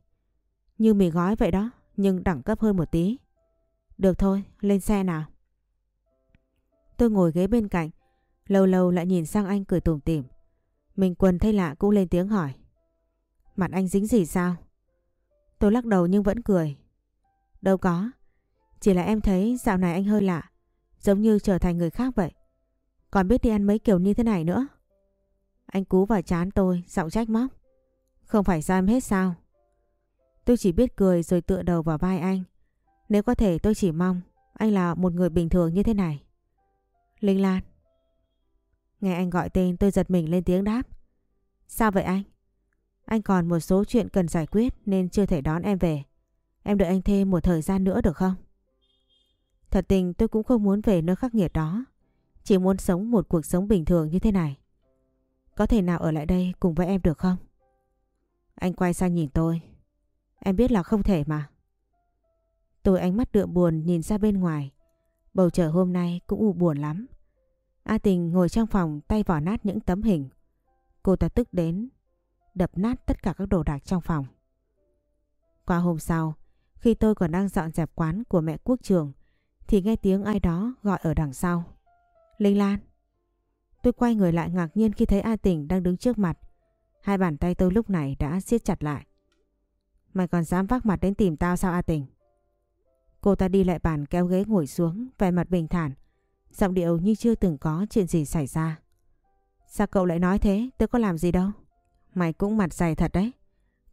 Như mì gói vậy đó, nhưng đẳng cấp hơn một tí. Được thôi, lên xe nào. Tôi ngồi ghế bên cạnh, lâu lâu lại nhìn sang anh cười tủm tỉm. Mình quần thấy lạ cũng lên tiếng hỏi. Mặt anh dính gì sao? Tôi lắc đầu nhưng vẫn cười. Đâu có. Chỉ là em thấy dạo này anh hơi lạ. Giống như trở thành người khác vậy. Còn biết đi ăn mấy kiểu như thế này nữa. Anh cú vào chán tôi, giọng trách móc. Không phải do em hết sao? Tôi chỉ biết cười rồi tựa đầu vào vai anh. Nếu có thể tôi chỉ mong anh là một người bình thường như thế này. Linh Lan. Nghe anh gọi tên, tôi giật mình lên tiếng đáp. Sao vậy anh? Anh còn một số chuyện cần giải quyết nên chưa thể đón em về. Em đợi anh thêm một thời gian nữa được không? Thật tình, tôi cũng không muốn về nơi khắc nghiệt đó. Chỉ muốn sống một cuộc sống bình thường như thế này. Có thể nào ở lại đây cùng với em được không? Anh quay sang nhìn tôi. Em biết là không thể mà. Tôi ánh mắt đượm buồn nhìn ra bên ngoài. Bầu trời hôm nay cũng u buồn lắm. A Tình ngồi trong phòng tay vỏ nát những tấm hình. Cô ta tức đến đập nát tất cả các đồ đạc trong phòng. Qua hôm sau, khi tôi còn đang dọn dẹp quán của mẹ quốc trường, thì nghe tiếng ai đó gọi ở đằng sau. Linh Lan. Tôi quay người lại ngạc nhiên khi thấy A Tình đang đứng trước mặt. Hai bàn tay tôi lúc này đã siết chặt lại. Mày còn dám vác mặt đến tìm tao sao A Tình? Cô ta đi lại bàn kéo ghế ngồi xuống, vẻ mặt bình thản, giọng điệu như chưa từng có chuyện gì xảy ra. Sao cậu lại nói thế? tớ có làm gì đâu. Mày cũng mặt dày thật đấy.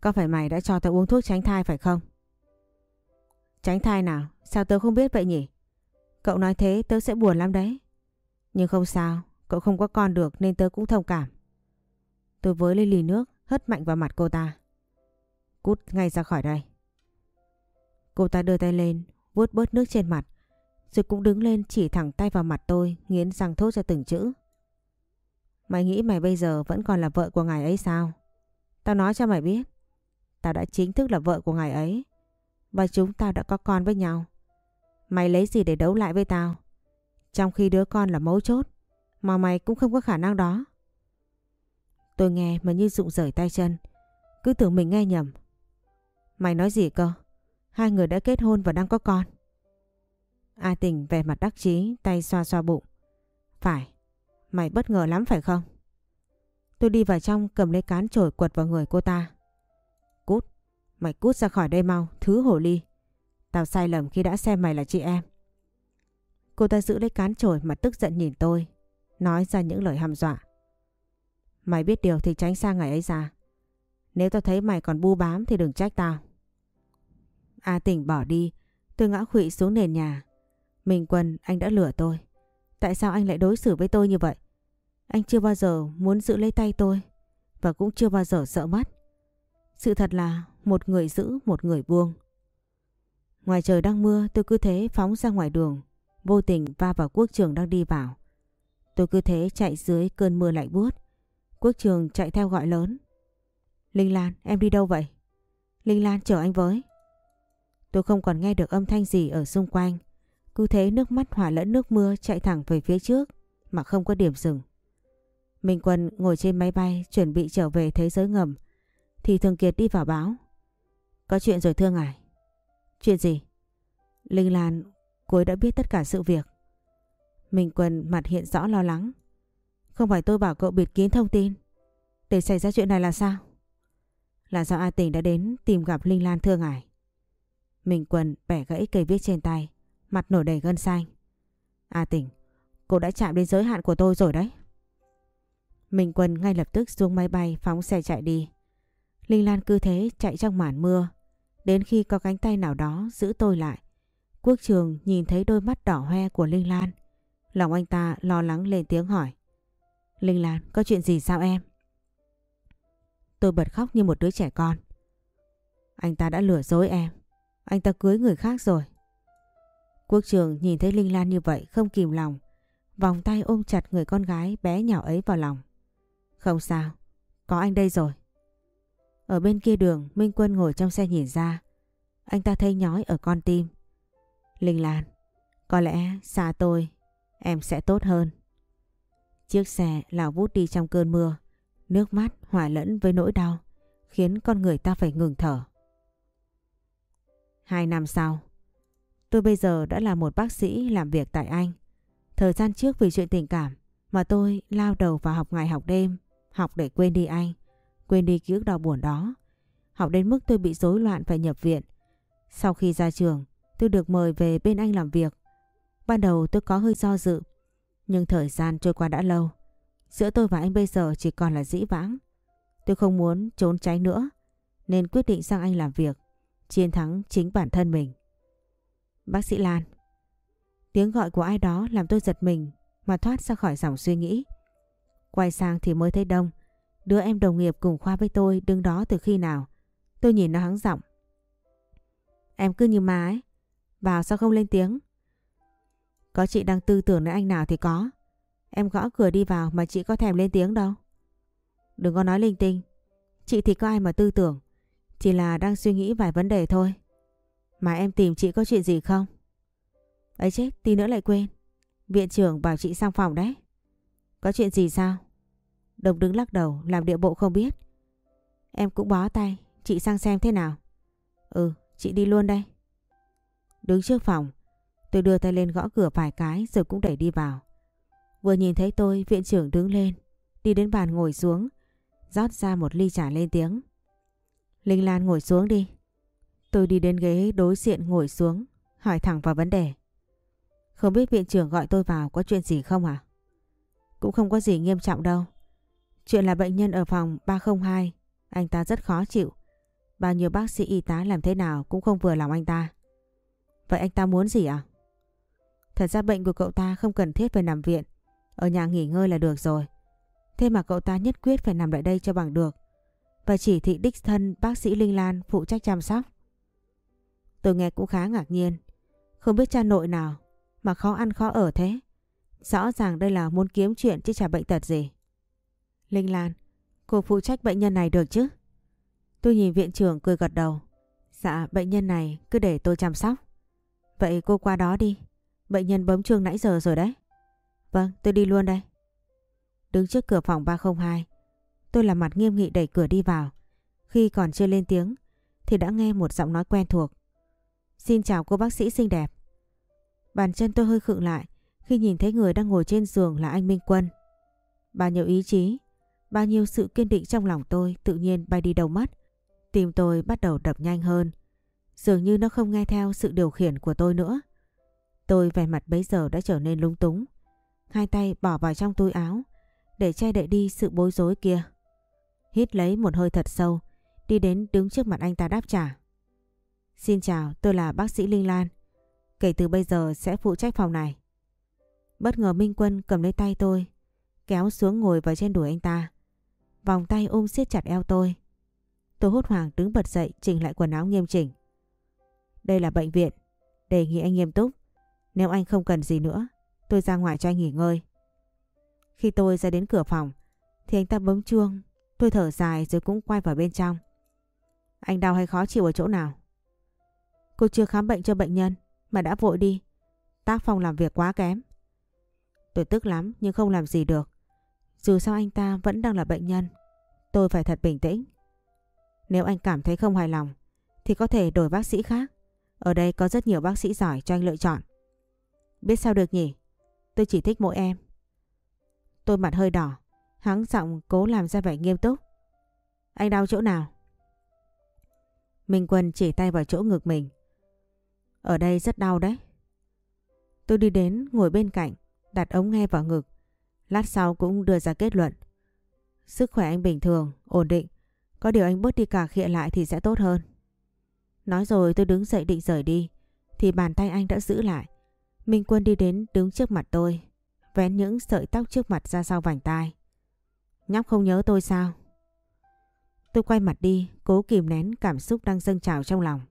Có phải mày đã cho tớ uống thuốc tránh thai phải không? Tránh thai nào? Sao tớ không biết vậy nhỉ? Cậu nói thế tớ sẽ buồn lắm đấy. Nhưng không sao, cậu không có con được nên tớ cũng thông cảm. Tôi với lên ly nước, hất mạnh vào mặt cô ta. Cút ngay ra khỏi đây. Cô ta đưa tay lên, vuốt bớt nước trên mặt, rồi cũng đứng lên chỉ thẳng tay vào mặt tôi, nghiến răng thốt ra từng chữ. Mày nghĩ mày bây giờ vẫn còn là vợ của ngài ấy sao? Tao nói cho mày biết. Tao đã chính thức là vợ của ngài ấy. Và chúng tao đã có con với nhau. Mày lấy gì để đấu lại với tao? Trong khi đứa con là mấu chốt. Mà mày cũng không có khả năng đó. Tôi nghe mà như rụng rời tay chân. Cứ tưởng mình nghe nhầm. Mày nói gì cơ? Hai người đã kết hôn và đang có con. A tình về mặt đắc chí tay xoa xoa bụng. Phải, Mày bất ngờ lắm phải không? Tôi đi vào trong cầm lấy cán chổi quật vào người cô ta. Cút, mày cút ra khỏi đây mau, thứ hổ ly. Tao sai lầm khi đã xem mày là chị em. Cô ta giữ lấy cán chổi mà tức giận nhìn tôi, nói ra những lời hăm dọa. Mày biết điều thì tránh xa ngày ấy ra. Nếu tao thấy mày còn bu bám thì đừng trách tao. A tỉnh bỏ đi, tôi ngã khụy xuống nền nhà. Minh Quân, anh đã lừa tôi. Tại sao anh lại đối xử với tôi như vậy? Anh chưa bao giờ muốn giữ lấy tay tôi và cũng chưa bao giờ sợ mất. Sự thật là một người giữ một người buông. Ngoài trời đang mưa tôi cứ thế phóng ra ngoài đường, vô tình va vào quốc trường đang đi vào. Tôi cứ thế chạy dưới cơn mưa lạnh buốt. Quốc trường chạy theo gọi lớn. Linh Lan, em đi đâu vậy? Linh Lan chở anh với. Tôi không còn nghe được âm thanh gì ở xung quanh. Cứ thế nước mắt hòa lẫn nước mưa chạy thẳng về phía trước mà không có điểm dừng. Minh Quân ngồi trên máy bay chuẩn bị trở về thế giới ngầm thì Thường Kiệt đi vào báo. Có chuyện rồi thưa ngài. Chuyện gì? Linh Lan, cô ấy đã biết tất cả sự việc. Minh Quân mặt hiện rõ lo lắng. Không phải tôi bảo cậu bịt kín thông tin. Để xảy ra chuyện này là sao? Là do A Tình đã đến tìm gặp Linh Lan thưa ngài. Minh Quân bẻ gãy cây viết trên tay, mặt nổi đầy gân xanh. À A Tình, cô đã chạm đến giới hạn của tôi rồi đấy. Minh Quân ngay lập tức xuống máy bay phóng xe chạy đi. Linh Lan cứ thế chạy trong màn mưa. Đến khi có cánh tay nào đó giữ tôi lại. Quốc trường nhìn thấy đôi mắt đỏ hoe của Linh Lan. Lòng anh ta lo lắng lên tiếng hỏi. Linh Lan có chuyện gì sao em? Tôi bật khóc như một đứa trẻ con. Anh ta đã lừa dối em. Anh ta cưới người khác rồi. Quốc trường nhìn thấy Linh Lan như vậy không kìm lòng. Vòng tay ôm chặt người con gái bé nhỏ ấy vào lòng. Không sao, có anh đây rồi. Ở bên kia đường, Minh Quân ngồi trong xe nhìn ra. Anh ta thấy nhói ở con tim. Linh Lan, có lẽ xa tôi, em sẽ tốt hơn. Chiếc xe lao vút đi trong cơn mưa. Nước mắt hòa lẫn với nỗi đau, khiến con người ta phải ngừng thở. Hai năm sau, tôi bây giờ đã là một bác sĩ làm việc tại Anh. Thời gian trước vì chuyện tình cảm mà tôi lao đầu vào học ngày học đêm, học để quên đi anh, quên đi ký ức đau buồn đó. Học đến mức tôi bị rối loạn phải nhập viện. Sau khi ra trường, tôi được mời về bên anh làm việc. Ban đầu tôi có hơi do dự, nhưng thời gian trôi qua đã lâu. Giữa tôi và anh bây giờ chỉ còn là dĩ vãng. Tôi không muốn trốn tránh nữa, nên quyết định sang anh làm việc, chiến thắng chính bản thân mình. Bác sĩ Lan Tiếng gọi của ai đó làm tôi giật mình mà thoát ra khỏi dòng suy nghĩ. Quay sang thì mới thấy Đông, đứa em đồng nghiệp cùng khoa với tôi đứng đó từ khi nào. Tôi nhìn nó hắng giọng. Em cứ như má ấy, vào sao không lên tiếng? Có chị đang tư tưởng đến anh nào thì có. Em gõ cửa đi vào mà chị có thèm lên tiếng đâu. Đừng có nói linh tinh. Chị thì có ai mà tư tưởng. Chỉ là đang suy nghĩ vài vấn đề thôi. Mà em tìm chị có chuyện gì không? Ấy chết, tí nữa lại quên. Viện trưởng bảo chị sang phòng đấy. Có chuyện gì sao? Đồng đứng lắc đầu làm địa bộ không biết. Em cũng bó tay, chị sang xem thế nào. Ừ, chị đi luôn đây. Đứng trước phòng, tôi đưa tay lên gõ cửa vài cái rồi cũng đẩy đi vào. Vừa nhìn thấy tôi, viện trưởng đứng lên, đi đến bàn ngồi xuống, rót ra một ly trà lên tiếng. Linh Lan ngồi xuống đi. Tôi đi đến ghế đối diện ngồi xuống, hỏi thẳng vào vấn đề. Không biết viện trưởng gọi tôi vào có chuyện gì không à? Cũng không có gì nghiêm trọng đâu. Chuyện là bệnh nhân ở phòng 302, anh ta rất khó chịu. Bao nhiêu bác sĩ y tá làm thế nào cũng không vừa lòng anh ta. Vậy anh ta muốn gì à? Thật ra bệnh của cậu ta không cần thiết phải nằm viện. Ở nhà nghỉ ngơi là được rồi. Thế mà cậu ta nhất quyết phải nằm lại đây cho bằng được. Và chỉ thị đích thân bác sĩ Linh Lan phụ trách chăm sóc. Tôi nghe cũng khá ngạc nhiên. Không biết cha nội nào mà khó ăn khó ở thế. Rõ ràng đây là muốn kiếm chuyện chứ chả bệnh tật gì. Linh Lan, cô phụ trách bệnh nhân này được chứ? Tôi nhìn viện trưởng cười gật đầu. Dạ, bệnh nhân này cứ để tôi chăm sóc. Vậy cô qua đó đi. Bệnh nhân bấm chuông nãy giờ rồi đấy. Vâng, tôi đi luôn đây. Đứng trước cửa phòng 302, tôi làm mặt nghiêm nghị đẩy cửa đi vào. Khi còn chưa lên tiếng, thì đã nghe một giọng nói quen thuộc. Xin chào cô bác sĩ xinh đẹp. Bàn chân tôi hơi khựng lại khi nhìn thấy người đang ngồi trên giường là anh Minh Quân. Bao nhiêu ý chí, bao nhiêu sự kiên định trong lòng tôi tự nhiên bay đi đầu mất. Tim tôi bắt đầu đập nhanh hơn. Dường như nó không nghe theo sự điều khiển của tôi nữa. Tôi vẻ mặt bấy giờ đã trở nên lung túng. Hai tay bỏ vào trong túi áo để che đậy đi sự bối rối kia. Hít lấy một hơi thật sâu, đi đến đứng trước mặt anh ta đáp trả. Xin chào, tôi là bác sĩ Linh Lan. Kể từ bây giờ sẽ phụ trách phòng này. Bất ngờ Minh Quân cầm lấy tay tôi, kéo xuống ngồi vào trên đùi anh ta. Vòng tay ôm siết chặt eo tôi. Tôi hốt hoảng đứng bật dậy chỉnh lại quần áo nghiêm chỉnh. Đây là bệnh viện, đề nghị anh nghiêm túc. Nếu anh không cần gì nữa, tôi ra ngoài cho anh nghỉ ngơi. Khi tôi ra đến cửa phòng, thì anh ta bấm chuông. Tôi thở dài rồi cũng quay vào bên trong. Anh đau hay khó chịu ở chỗ nào? Cô chưa khám bệnh cho bệnh nhân, mà đã vội đi. Tác phong làm việc quá kém. Tôi tức lắm, nhưng không làm gì được. Dù sao anh ta vẫn đang là bệnh nhân. Tôi phải thật bình tĩnh. Nếu anh cảm thấy không hài lòng, thì có thể đổi bác sĩ khác. Ở đây có rất nhiều bác sĩ giỏi cho anh lựa chọn. Biết sao được nhỉ? Tôi chỉ thích mỗi em. Tôi mặt hơi đỏ. Hắng giọng cố làm ra vẻ nghiêm túc. Anh đau chỗ nào? Minh Quân chỉ tay vào chỗ ngực mình. Ở đây rất đau đấy. Tôi đi đến ngồi bên cạnh, đặt ống nghe vào ngực. Lát sau cũng đưa ra kết luận. Sức khỏe anh bình thường, ổn định. Có điều anh bớt đi cà khịa lại thì sẽ tốt hơn. Nói rồi tôi đứng dậy định rời đi. Thì bàn tay anh đã giữ lại. Minh Quân đi đến đứng trước mặt tôi. Vén những sợi tóc trước mặt ra sau vành tai. Nhóc không nhớ tôi sao? Tôi quay mặt đi, cố kìm nén cảm xúc đang dâng trào trong lòng.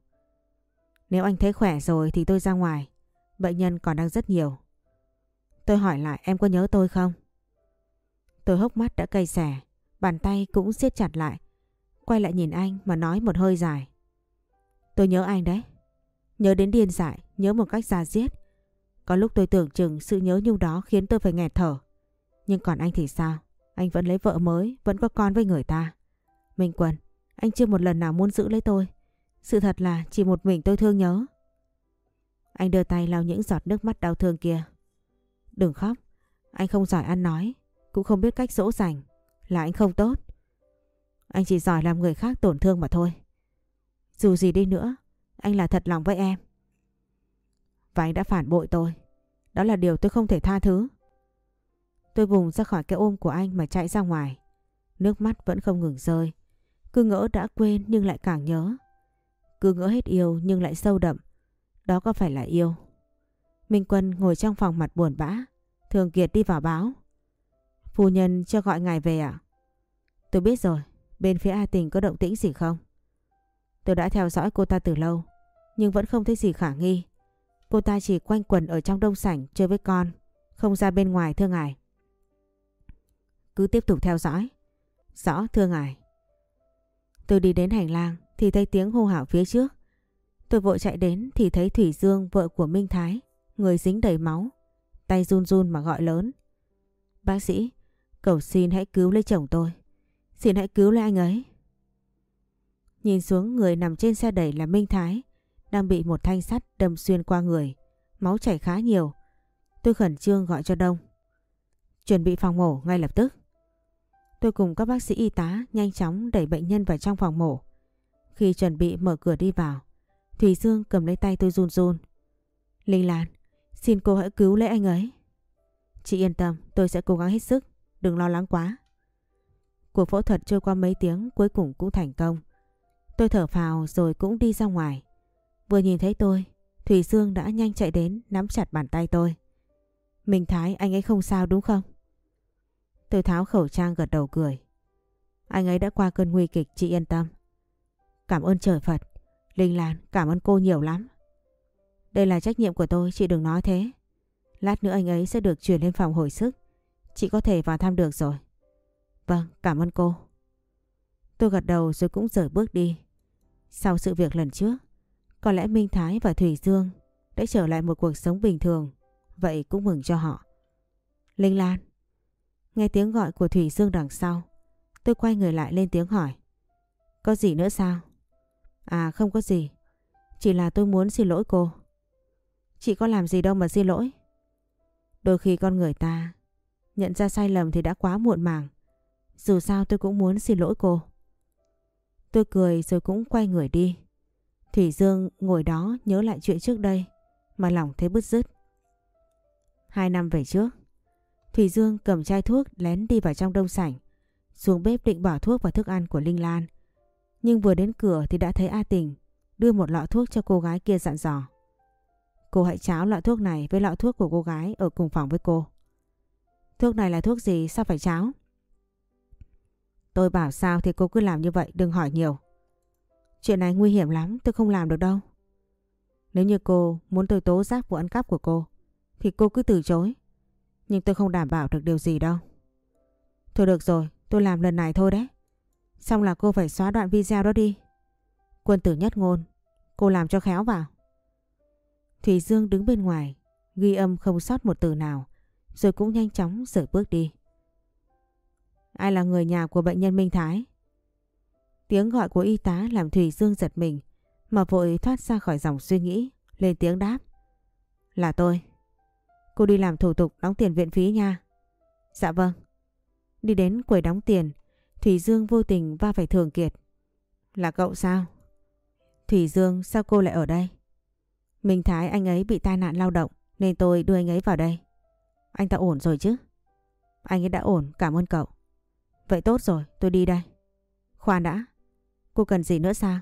Nếu anh thấy khỏe rồi thì tôi ra ngoài. Bệnh nhân còn đang rất nhiều. Tôi hỏi lại em có nhớ tôi không? Tôi hốc mắt đã cay xẻ, bàn tay cũng siết chặt lại. Quay lại nhìn anh mà nói một hơi dài. Tôi nhớ anh đấy. Nhớ đến điên dại, nhớ một cách ra giết. Có lúc tôi tưởng chừng sự nhớ nhung đó khiến tôi phải nghẹt thở. Nhưng còn anh thì sao? Anh vẫn lấy vợ mới, vẫn có con với người ta. Minh Quân, anh chưa một lần nào muốn giữ lấy tôi. Sự thật là chỉ một mình tôi thương nhớ. Anh đưa tay lau những giọt nước mắt đau thương kia. Đừng khóc, anh không giỏi ăn nói, cũng không biết cách dỗ dành, là anh không tốt. Anh chỉ giỏi làm người khác tổn thương mà thôi. Dù gì đi nữa, anh là thật lòng với em. Và anh đã phản bội tôi. Đó là điều tôi không thể tha thứ. Tôi vùng ra khỏi cái ôm của anh mà chạy ra ngoài. Nước mắt vẫn không ngừng rơi. Cứ ngỡ đã quên nhưng lại càng nhớ. Cứ ngỡ hết yêu nhưng lại sâu đậm. Đó có phải là yêu? Minh Quân ngồi trong phòng mặt buồn bã. Thường Kiệt đi vào báo. Phu nhân cho gọi ngài về ạ. Tôi biết rồi. Bên phía A Tình có động tĩnh gì không? Tôi đã theo dõi cô ta từ lâu. Nhưng vẫn không thấy gì khả nghi. Cô ta chỉ quanh quần ở trong đông sảnh chơi với con. Không ra bên ngoài thưa ngài. Cứ tiếp tục theo dõi. Rõ thưa ngài. Tôi đi đến hành lang thì thấy tiếng hô hào phía trước. Tôi vội chạy đến thì thấy Thủy Dương vợ của Minh Thái, người dính đầy máu, tay run run mà gọi lớn. Bác sĩ, cầu xin hãy cứu lấy chồng tôi. Xin hãy cứu lấy anh ấy. Nhìn xuống người nằm trên xe đẩy là Minh Thái, đang bị một thanh sắt đâm xuyên qua người, máu chảy khá nhiều. Tôi khẩn trương gọi cho Đông. Chuẩn bị phòng mổ ngay lập tức. Tôi cùng các bác sĩ y tá nhanh chóng đẩy bệnh nhân vào trong phòng mổ. Khi chuẩn bị mở cửa đi vào, Thủy Dương cầm lấy tay tôi run run. Linh Lan, xin cô hãy cứu lấy anh ấy. Chị yên tâm, tôi sẽ cố gắng hết sức, đừng lo lắng quá. Cuộc phẫu thuật trôi qua mấy tiếng cuối cùng cũng thành công. Tôi thở phào rồi cũng đi ra ngoài. Vừa nhìn thấy tôi, Thủy Dương đã nhanh chạy đến nắm chặt bàn tay tôi. Minh Thái anh ấy không sao đúng không? Tôi tháo khẩu trang gật đầu cười. Anh ấy đã qua cơn nguy kịch chị yên tâm. Cảm ơn trời Phật. Linh Lan cảm ơn cô nhiều lắm. Đây là trách nhiệm của tôi chị đừng nói thế. Lát nữa anh ấy sẽ được chuyển lên phòng hồi sức. Chị có thể vào thăm được rồi. Vâng cảm ơn cô. Tôi gật đầu rồi cũng rời bước đi. Sau sự việc lần trước, có lẽ Minh Thái và Thủy Dương đã trở lại một cuộc sống bình thường. Vậy cũng mừng cho họ. Linh Lan. Nghe tiếng gọi của Thủy Dương đằng sau. Tôi quay người lại lên tiếng hỏi. Có gì nữa sao? À không có gì. Chỉ là tôi muốn xin lỗi cô. Chị có làm gì đâu mà xin lỗi. Đôi khi con người ta nhận ra sai lầm thì đã quá muộn màng. Dù sao tôi cũng muốn xin lỗi cô. Tôi cười rồi cũng quay người đi. Thủy Dương ngồi đó nhớ lại chuyện trước đây mà lòng thấy bứt rứt. Hai năm về trước, Thủy Dương cầm chai thuốc lén đi vào trong đông sảnh, xuống bếp định bỏ thuốc vào thức ăn của Linh Lan. Nhưng vừa đến cửa thì đã thấy A Tình đưa một lọ thuốc cho cô gái kia dặn dò. Cô hãy cháo lọ thuốc này với lọ thuốc của cô gái ở cùng phòng với cô. Thuốc này là thuốc gì sao phải cháo? Tôi bảo sao thì cô cứ làm như vậy, đừng hỏi nhiều. Chuyện này nguy hiểm lắm, tôi không làm được đâu. Nếu như cô muốn tôi tố giác vụ ăn cắp của cô, thì cô cứ từ chối. Nhưng tôi không đảm bảo được điều gì đâu. Thôi được rồi, tôi làm lần này thôi đấy. Xong là cô phải xóa đoạn video đó đi. Quân tử nhất ngôn cô làm cho khéo vào. Thủy Dương đứng bên ngoài ghi âm không sót một từ nào rồi cũng nhanh chóng rời bước đi. Ai là người nhà của bệnh nhân Minh Thái? Tiếng gọi của y tá làm Thủy Dương giật mình mà vội thoát ra khỏi dòng suy nghĩ, lên tiếng đáp. Là tôi. Cô đi làm thủ tục đóng tiền viện phí nha. Dạ vâng. Đi đến quầy đóng tiền, Thủy Dương vô tình va phải Thường Kiệt. Là cậu sao? Thủy Dương sao cô lại ở đây? Minh Thái anh ấy bị tai nạn lao động nên tôi đưa anh ấy vào đây. Anh ta ổn rồi chứ? Anh ấy đã ổn, cảm ơn cậu. Vậy tốt rồi, tôi đi đây. Khoan đã, cô cần gì nữa sao?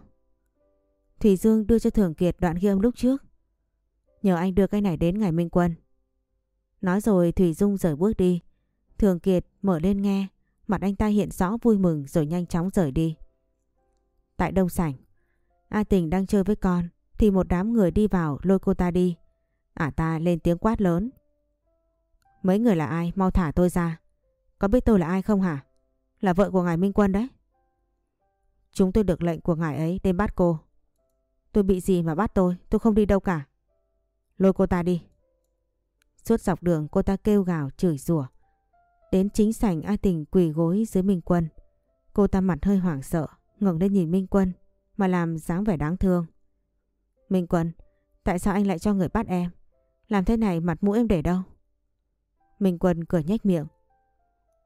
Thủy Dương đưa cho Thường Kiệt đoạn ghi âm lúc trước. Nhờ anh đưa cái này đến ngày Minh Quân. Nói rồi Thủy Dung rời bước đi. Thường Kiệt mở lên nghe, mặt anh ta hiện rõ vui mừng rồi nhanh chóng rời đi. Tại đông sảnh, A Tình đang chơi với con thì một đám người đi vào lôi cô ta đi. Ả ta lên tiếng quát lớn. Mấy người là ai? Mau thả tôi ra. Có biết tôi là ai không hả? Là vợ của ngài Minh Quân đấy. Chúng tôi được lệnh của ngài ấy đến bắt cô. Tôi bị gì mà bắt tôi? Tôi không đi đâu cả. Lôi cô ta đi. Suốt dọc đường cô ta kêu gào chửi rủa. Đến chính sảnh A Tình quỳ gối dưới Minh Quân. Cô ta mặt hơi hoảng sợ, ngẩng lên nhìn Minh Quân mà làm dáng vẻ đáng thương. Minh Quân, tại sao anh lại cho người bắt em? Làm thế này mặt mũi em để đâu? Minh Quân cười nhếch miệng.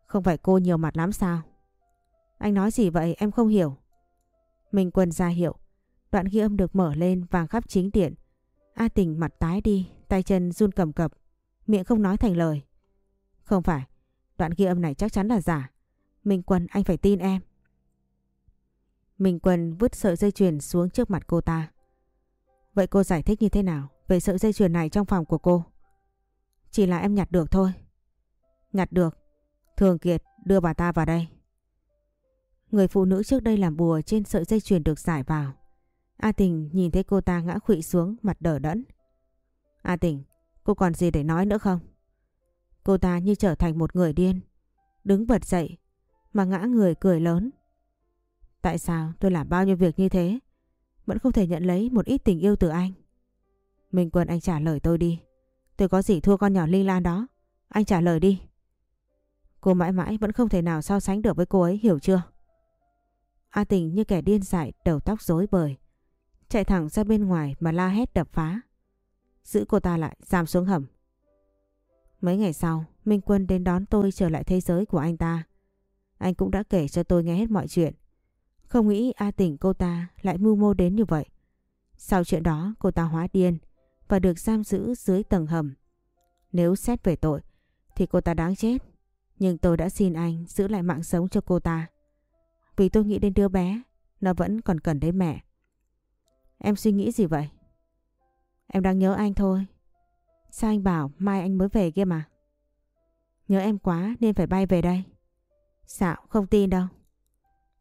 Không phải cô nhiều mặt lắm sao? Anh nói gì vậy em không hiểu. Minh Quân ra hiệu. Đoạn ghi âm được mở lên vàng khắp chính điện. A Tình mặt tái đi, tay chân run cầm cập, miệng không nói thành lời. Không phải, đoạn ghi âm này chắc chắn là giả. Minh Quân anh phải tin em. Minh Quân vứt sợi dây chuyền xuống trước mặt cô ta. Vậy cô giải thích như thế nào về sợi dây chuyền này trong phòng của cô? Chỉ là em nhặt được thôi. Nhặt được. Thường Kiệt đưa bà ta vào đây. Người phụ nữ trước đây làm bùa trên sợi dây chuyền được giải vào. A Tình nhìn thấy cô ta ngã khụy xuống mặt đờ đẫn. A Tình, cô còn gì để nói nữa không? Cô ta như trở thành một người điên. Đứng bật dậy, mà ngã người cười lớn. Tại sao tôi làm bao nhiêu việc như thế vẫn không thể nhận lấy một ít tình yêu từ anh? Minh Quân, anh trả lời tôi đi. Tôi có gì thua con nhỏ Linh Lan đó. Anh trả lời đi. Cô mãi mãi vẫn không thể nào so sánh được với cô ấy, hiểu chưa? A Tình như kẻ điên dại, đầu tóc rối bời. Chạy thẳng ra bên ngoài mà la hét đập phá. Giữ cô ta lại, giam xuống hầm. Mấy ngày sau, Minh Quân đến đón tôi trở lại thế giới của anh ta. Anh cũng đã kể cho tôi nghe hết mọi chuyện. Không nghĩ A Tình cô ta lại mưu mô đến như vậy. Sau chuyện đó cô ta hóa điên và được giam giữ dưới tầng hầm. Nếu xét về tội thì cô ta đáng chết. Nhưng tôi đã xin anh giữ lại mạng sống cho cô ta. Vì tôi nghĩ đến đứa bé, nó vẫn còn cần đến mẹ. Em suy nghĩ gì vậy? Em đang nhớ anh thôi. Sao anh bảo mai anh mới về kia mà? Nhớ em quá nên phải bay về đây. Sao không tin đâu.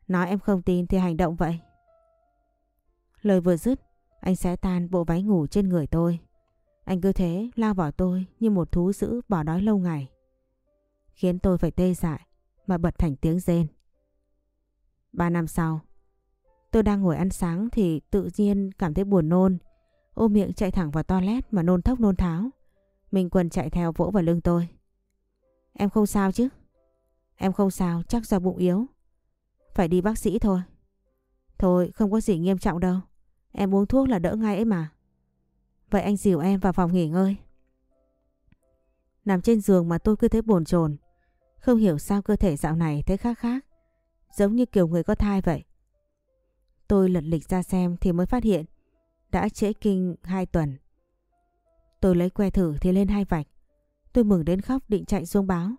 Nói em không tin thì hành động vậy. Lời vừa dứt, anh sẽ tan bộ váy ngủ trên người tôi. Anh cứ thế lao vào tôi như một thú dữ bỏ đói lâu ngày. Khiến tôi phải tê dại mà bật thành tiếng rên. Ba năm sau, tôi đang ngồi ăn sáng thì tự nhiên cảm thấy buồn nôn. Ôm miệng chạy thẳng vào toilet mà nôn thốc nôn tháo. Minh Quân chạy theo vỗ vào lưng tôi. Em không sao chứ? Em không sao, chắc do bụng yếu. Phải đi bác sĩ thôi. Thôi, không có gì nghiêm trọng đâu. Em uống thuốc là đỡ ngay ấy mà. Vậy anh dìu em vào phòng nghỉ ngơi. Nằm trên giường mà tôi cứ thấy bồn chồn Không hiểu sao cơ thể dạo này thấy khác khác. Giống như kiểu người có thai vậy. Tôi lật lịch ra xem thì mới phát hiện đã trễ kinh 2 tuần. Tôi lấy que thử thì lên hai vạch. Tôi mừng đến khóc định chạy xuống báo.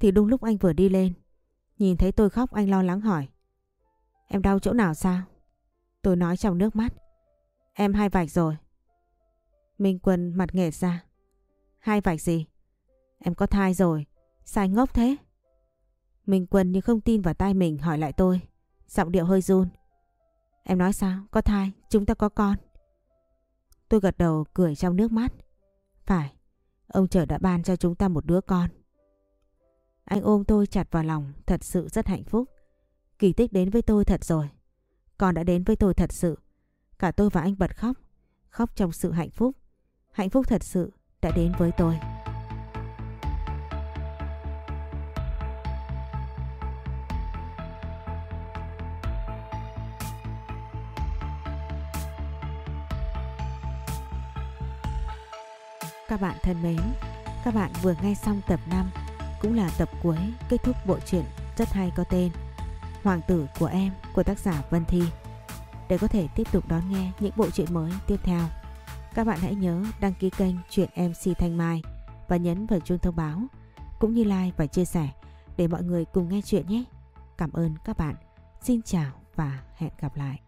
Thì đúng lúc anh vừa đi lên. Nhìn thấy tôi khóc anh lo lắng hỏi. Em đau chỗ nào sao? Tôi nói trong nước mắt. Em hai vạch rồi. Minh Quân mặt nghẹt ra. Hai vạch gì? Em có thai rồi. Sai ngốc thế? Minh Quân như không tin vào tai mình hỏi lại tôi. Giọng điệu hơi run. Em nói sao? Có thai, chúng ta có con. Tôi gật đầu cười trong nước mắt. Phải, ông trời đã ban cho chúng ta một đứa con. Anh ôm tôi chặt vào lòng, thật sự rất hạnh phúc. Kỳ tích đến với tôi thật rồi. Con đã đến với tôi thật sự. Cả tôi và anh bật khóc, khóc trong sự hạnh phúc. Hạnh phúc thật sự đã đến với tôi. Các bạn thân mến, các bạn vừa nghe xong tập 5, cũng là tập cuối kết thúc bộ truyện rất hay có tên Hoàng tử của em của tác giả Vân Thi. Để có thể tiếp tục đón nghe những bộ truyện mới tiếp theo, các bạn hãy nhớ đăng ký kênh Chuyện MC Thanh Mai và nhấn vào chuông thông báo, cũng như like và chia sẻ để mọi người cùng nghe chuyện nhé. Cảm ơn các bạn. Xin chào và hẹn gặp lại.